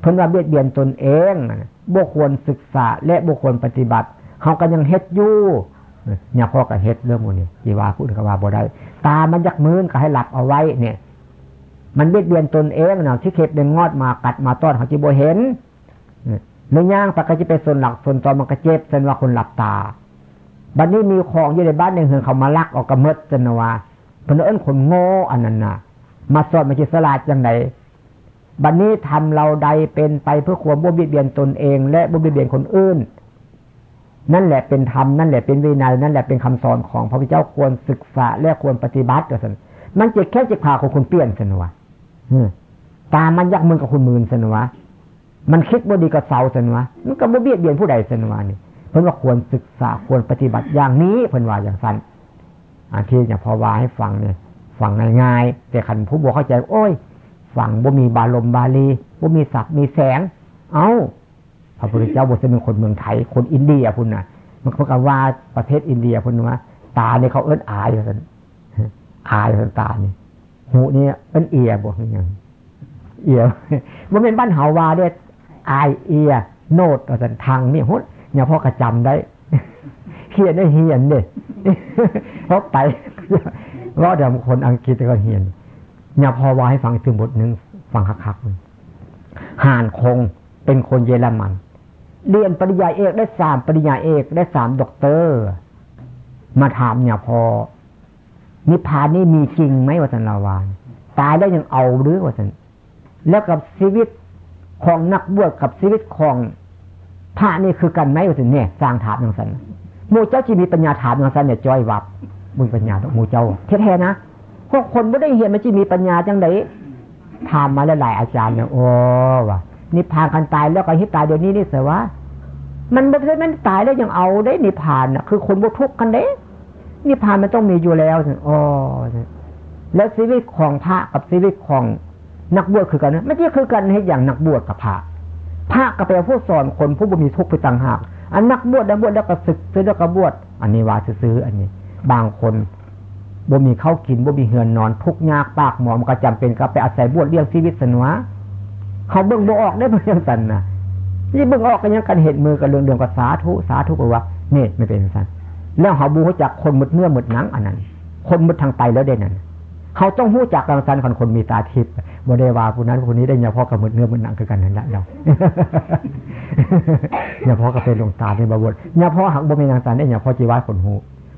เพิ่นว่าเบียดเบียนตนเองบุควรศึกษาและบุควรปฏิบัติเขาก็ยังเฮ็ดอยู่ เนี่ยพ่อก็เฮ็ดเรื่องมันนี้จีวาพูดกับว่าบ่ได้ ตามันยักมือนก็ให้หลับเอาไว้ เนี่ย มันเบียดเบียนตนเองเนาะที่เข็บเดินงอดมากัดมาต้อนเขาจีโบเห็นในย่างปากกจะไปส่วนหลักส่วนตอนมันก็เจ็บเส้นว่าคนหลับตา บัดนนี้มีของอยู่ในบ้านหนึ่งเหือเขามาลักออกกระเมิดจนว่าเพิ่นเอิ้นคนโง่อันนั้นนะมาสอนมาจิสลาดจังไหนบัดนนี้ทำเราใดเป็นไปเพื่อความบ่เบียดเบียนตนเอง และบ่เบียดเบียนคนอื่น นั่นแหละเป็นธรรมนั่นแหละเป็นวินัยนั่นแหละเป็นคำสอนของพระพุทธเจ้าควรศึกษาและควรปฏิบัติก็สันมันเจะแค่เจะพาของคุณเปลี่ยนสนวะตามันยักมือกับคุณมืนสนวะมันคิดบ่ดีกับเสาสนวะมันก็บ่เบียดเบียนผู้ใดสนวะนี่เพิ่นว่าควรศึกษาควรปฏิบัติอย่างนี้เพิ่นว่าอย่างสั้นอันที่อย่างพอว่าให้ฟังเนี่ยฟังง่ายๆแต่ขันผู้บอกเข้าใจ โอ้ยฟังบ่มีบาลมบาลีบ่มีศัพท์มีแสง เอาพ ระพุทธเจ้าบทเป็นคนเมืองไทย คนอินเดียพุ่นนะมันเขากว่าประเทศอินเดียพุ่นว่าตาเนี่ยเขาเอิ้นอายกันอายกันตาเนี่ยหูเนี่ยเอิ้นเอียบอกอย่างเอียมันเป็นบ้านเฮาวาเนี่ยอายเอีย โนดอะไรทางนี่หุ่นเนี่ยพ่อกระจำได้เขียนได้เฮียนเนี่ยเพราะไปว่าเดี๋ยวคนอังกฤษก็เฮียนเนี่ยพอว่าให้ฟังถึงบทหนึ่งฟังคักๆห่านคงเป็นคนเยอรมัน เรียนปริญญาเอกได้สามปริญญาเอกได้สามด็อกเตอร์ มาถามเนี่ยพอ นิพพานนี่มีจริงไหมวสันาวานตายแล้วยังเอาหรือวสันแล้วกับชีวิตของนักบวชกับชีวิตของพระนี่คือกันไหมวสันเนี่ยสร้างถามอย่างสันมูเจ้าจีมีปัญญาถามอย่างสันเนี่ยจ้อยวับมุญปัญญามูเจ้าแท้ๆนะพวกคนไม่ได้เห็นมันจีมีปัญญาจังไดถามมาหลายอาจารย์เนี่ยโอ้ว่ะ นิพพานกันตายแล้วก็ฮิตตายเดี๋ยวนี้นี่เสียวะมันไม่ใช่มันตายแล้วยังเอาได้นิพพานอะ คือคนบุทุกกันเด้นิพพานมันต้องมีอยู่แล้วอ๋อแล้วชีวิตของพระกับชีวิตของนักบวชคือกันนะไม่ใช่คือกันให้อย่างนักบวชกับพระพระก็แปลผู้สอนคนผู้บ่มีทุกข์ไปต่างหากอันนักบวชแล้บวชแล้วก็ศึกซื้อแล้วก็บวชอันนี้ว่าซื้ออันนี้ บางคนบ่มีข้าวกินบ่มีเหือนนอนทุกยากปากหมอมก็จำเป็นก็ไปอาศัยบวชเลี้ยงชีวิตสนวะ เขาเบิ่งบ่ออกได้เพียงสันนะนี่เบิ่งออกกันยังกันเห็นมือกันเรื่องเดืองกับสาธุสาธุกว่าเนี่ยไม่เป็นสันแล้วเขาบูเขาจักคนมุดเนื้อมุดหนังอันนั้น คนมุดทางไปแล้วเด่นนั้นเขาต้องหู้จักกังสันคนคนมีตาทิพย์บริวาผู้นั้นผู้นี้ได้เนี่ยพ่อกับมุดเนื้อมุดหนังคือกันนั่นแหละเราเนี่ยพ่อกับเป็นดวงตาในบวชเนี่ยพ่อหักบ่มีนางสันได้เนี่ยพ่อจีวาคนหู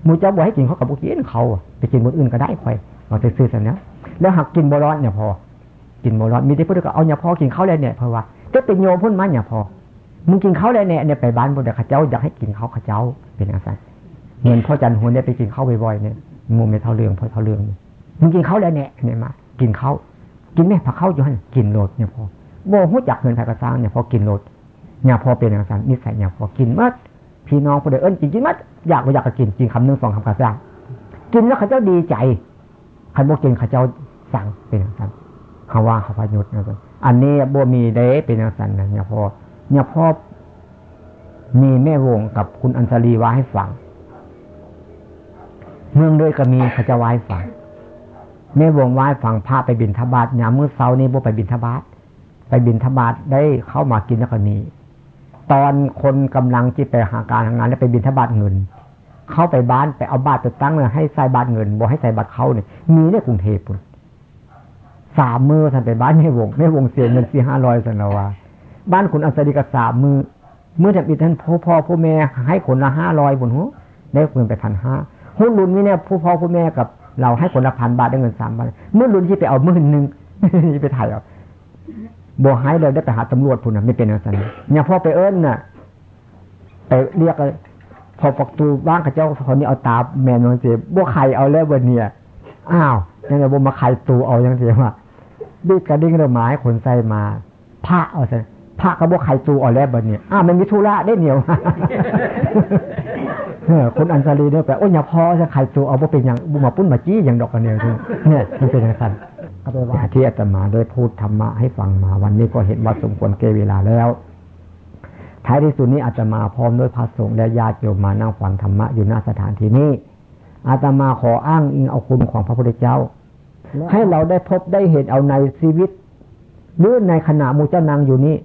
มูเจ้าบอกให้กินเขากับบุกินเขาไปกินบนอื่นก็ได้ค่อยเราจะซื้อสันเนี้ยแล้วหักกินบร้อนเนี่ยพอ กินโมร้อนมีที่พูดก็เอาอย่าพอกินข้าวแล้วเนี่ยเพราะว่าจะเป็นโยมพุ่นมาอย่าพอมึงกินข้าวแล้วเนี่ยเนี่ยไปบ้านบุตรข้าเจ้าอยากให้กินข้าวข้าเจ้าเป็นอะไรเงินพ่อจันหัวเนี่ยไปกินข้าวบ่อยๆเนี่ยงูไม่เท่าเรื่องพ่อเท่าเรื่องมึงกินข้าวแล้วเนี่ยเนี่ยมากินข้าวกินแม่ผักข้าวอยู่หันกินโลดเนี่ยพอโมหูจักเงินไทยกระซังเนี่ยพอกินโลดเนี่ยพอเป็นอะไรนิสัยเนี่ยพอกินมัดพี่น้องผู้ใดเอิ้นกินกินมัดอยากไม่อยากก็กินกินคำหนึ่งสองคำกระซังกินแล้วข้าเจ้าดีใจใครบอกกินข้าเจ้าสั่งเป็นอะไร เขาว่าเขาพยุทธ์นะอันนี้บ่มีเด้เป็นอย่างสันนะเนี่ยพอเนี่ยพ่อมีแม่วงกับคุณอัญชลีว่าให้ฟังเมืองด้วยก็มีเขาจาวายฟังแม่วงว้ฝังผ้าไปบินทบาทยามมื้อเช้านี้บ่ไปบินทบาทไปบินทบาทได้เข้ามากินแล้วก็นี้ตอนคนกำลังจีไปหาการทางงาน แล้วไปบินทบาทเงิน เข้าไปบ้านไปเอาบาทไปตั้งเลยให้ใส่บาทเงินบ่ให้ใส่บาทเขาเนี่ยมีในกรุงเทพปุ่น สามมือท่านไปบ้านแม่วงแม่วงเสียเงินสี่ห้าร้อยสันละว่าบ้านคุณอัศดีกับสามมือเมื่อแต่ปีท่านพ่อพ่อพ่อแม่ให้คนละห้าร้อยบุญหัวได้เงินไปพันห้าหุ้นรุ่นนี้เนี่ยผู้พ่อผู้แม่กับเราให้คนละพันบาทได้เงินสามบาทเมื่อรุ่นที่ไปเอาหมื่นหนึ่งไปถ่ายเอาบวให้เลยได้ไปหาตำรวจพุ่นไม่เป็นอะไรเนี่ยพ่อไปเอิ้นน่ะไปเรียกพอปักตูบ้านข้าเจ้าคนนี้เอาตาแมนนเสียบวไข่เอาแล้ววันเนี่ยอ้าวยังไงบวมาไข่ตูเอายังเสียว่า ดิกระดิ่งเราไม้ขนใส่มาพระเอาใส่พระก็บอกไข่ตูเอาแล้ววันเนี่ยอ้ามันมีธุระได้เหนียวคนอันซาลีเนี่ยแปลโอ้ยอย่าพอจะไข่ตูเอาบ่เป็นอย่างบุมาปุ้นมาจี้อย่างดอกกันเนี่ยเนี่ยมันเป็นอย่างนั้นก็ไปว่าที่อาตมาได้พูดธรรมะให้ฟังมา วันนี้ก็เห็นว่าสมควรเกเวลาแล้ว ท้ายที่สุดนี้อาตมาพร้อมด้วยพระสงฆ์และญาติโยมมานั่งฟังธรรมะอยู่หน้าสถานที่นี้อาตมาขออ้างอิงเอาคุณของพระพุทธเจ้า ให้เราได้พบได้เห็นเอาในชีวิต หรือในขณะมูเจ้านางอยู่นี้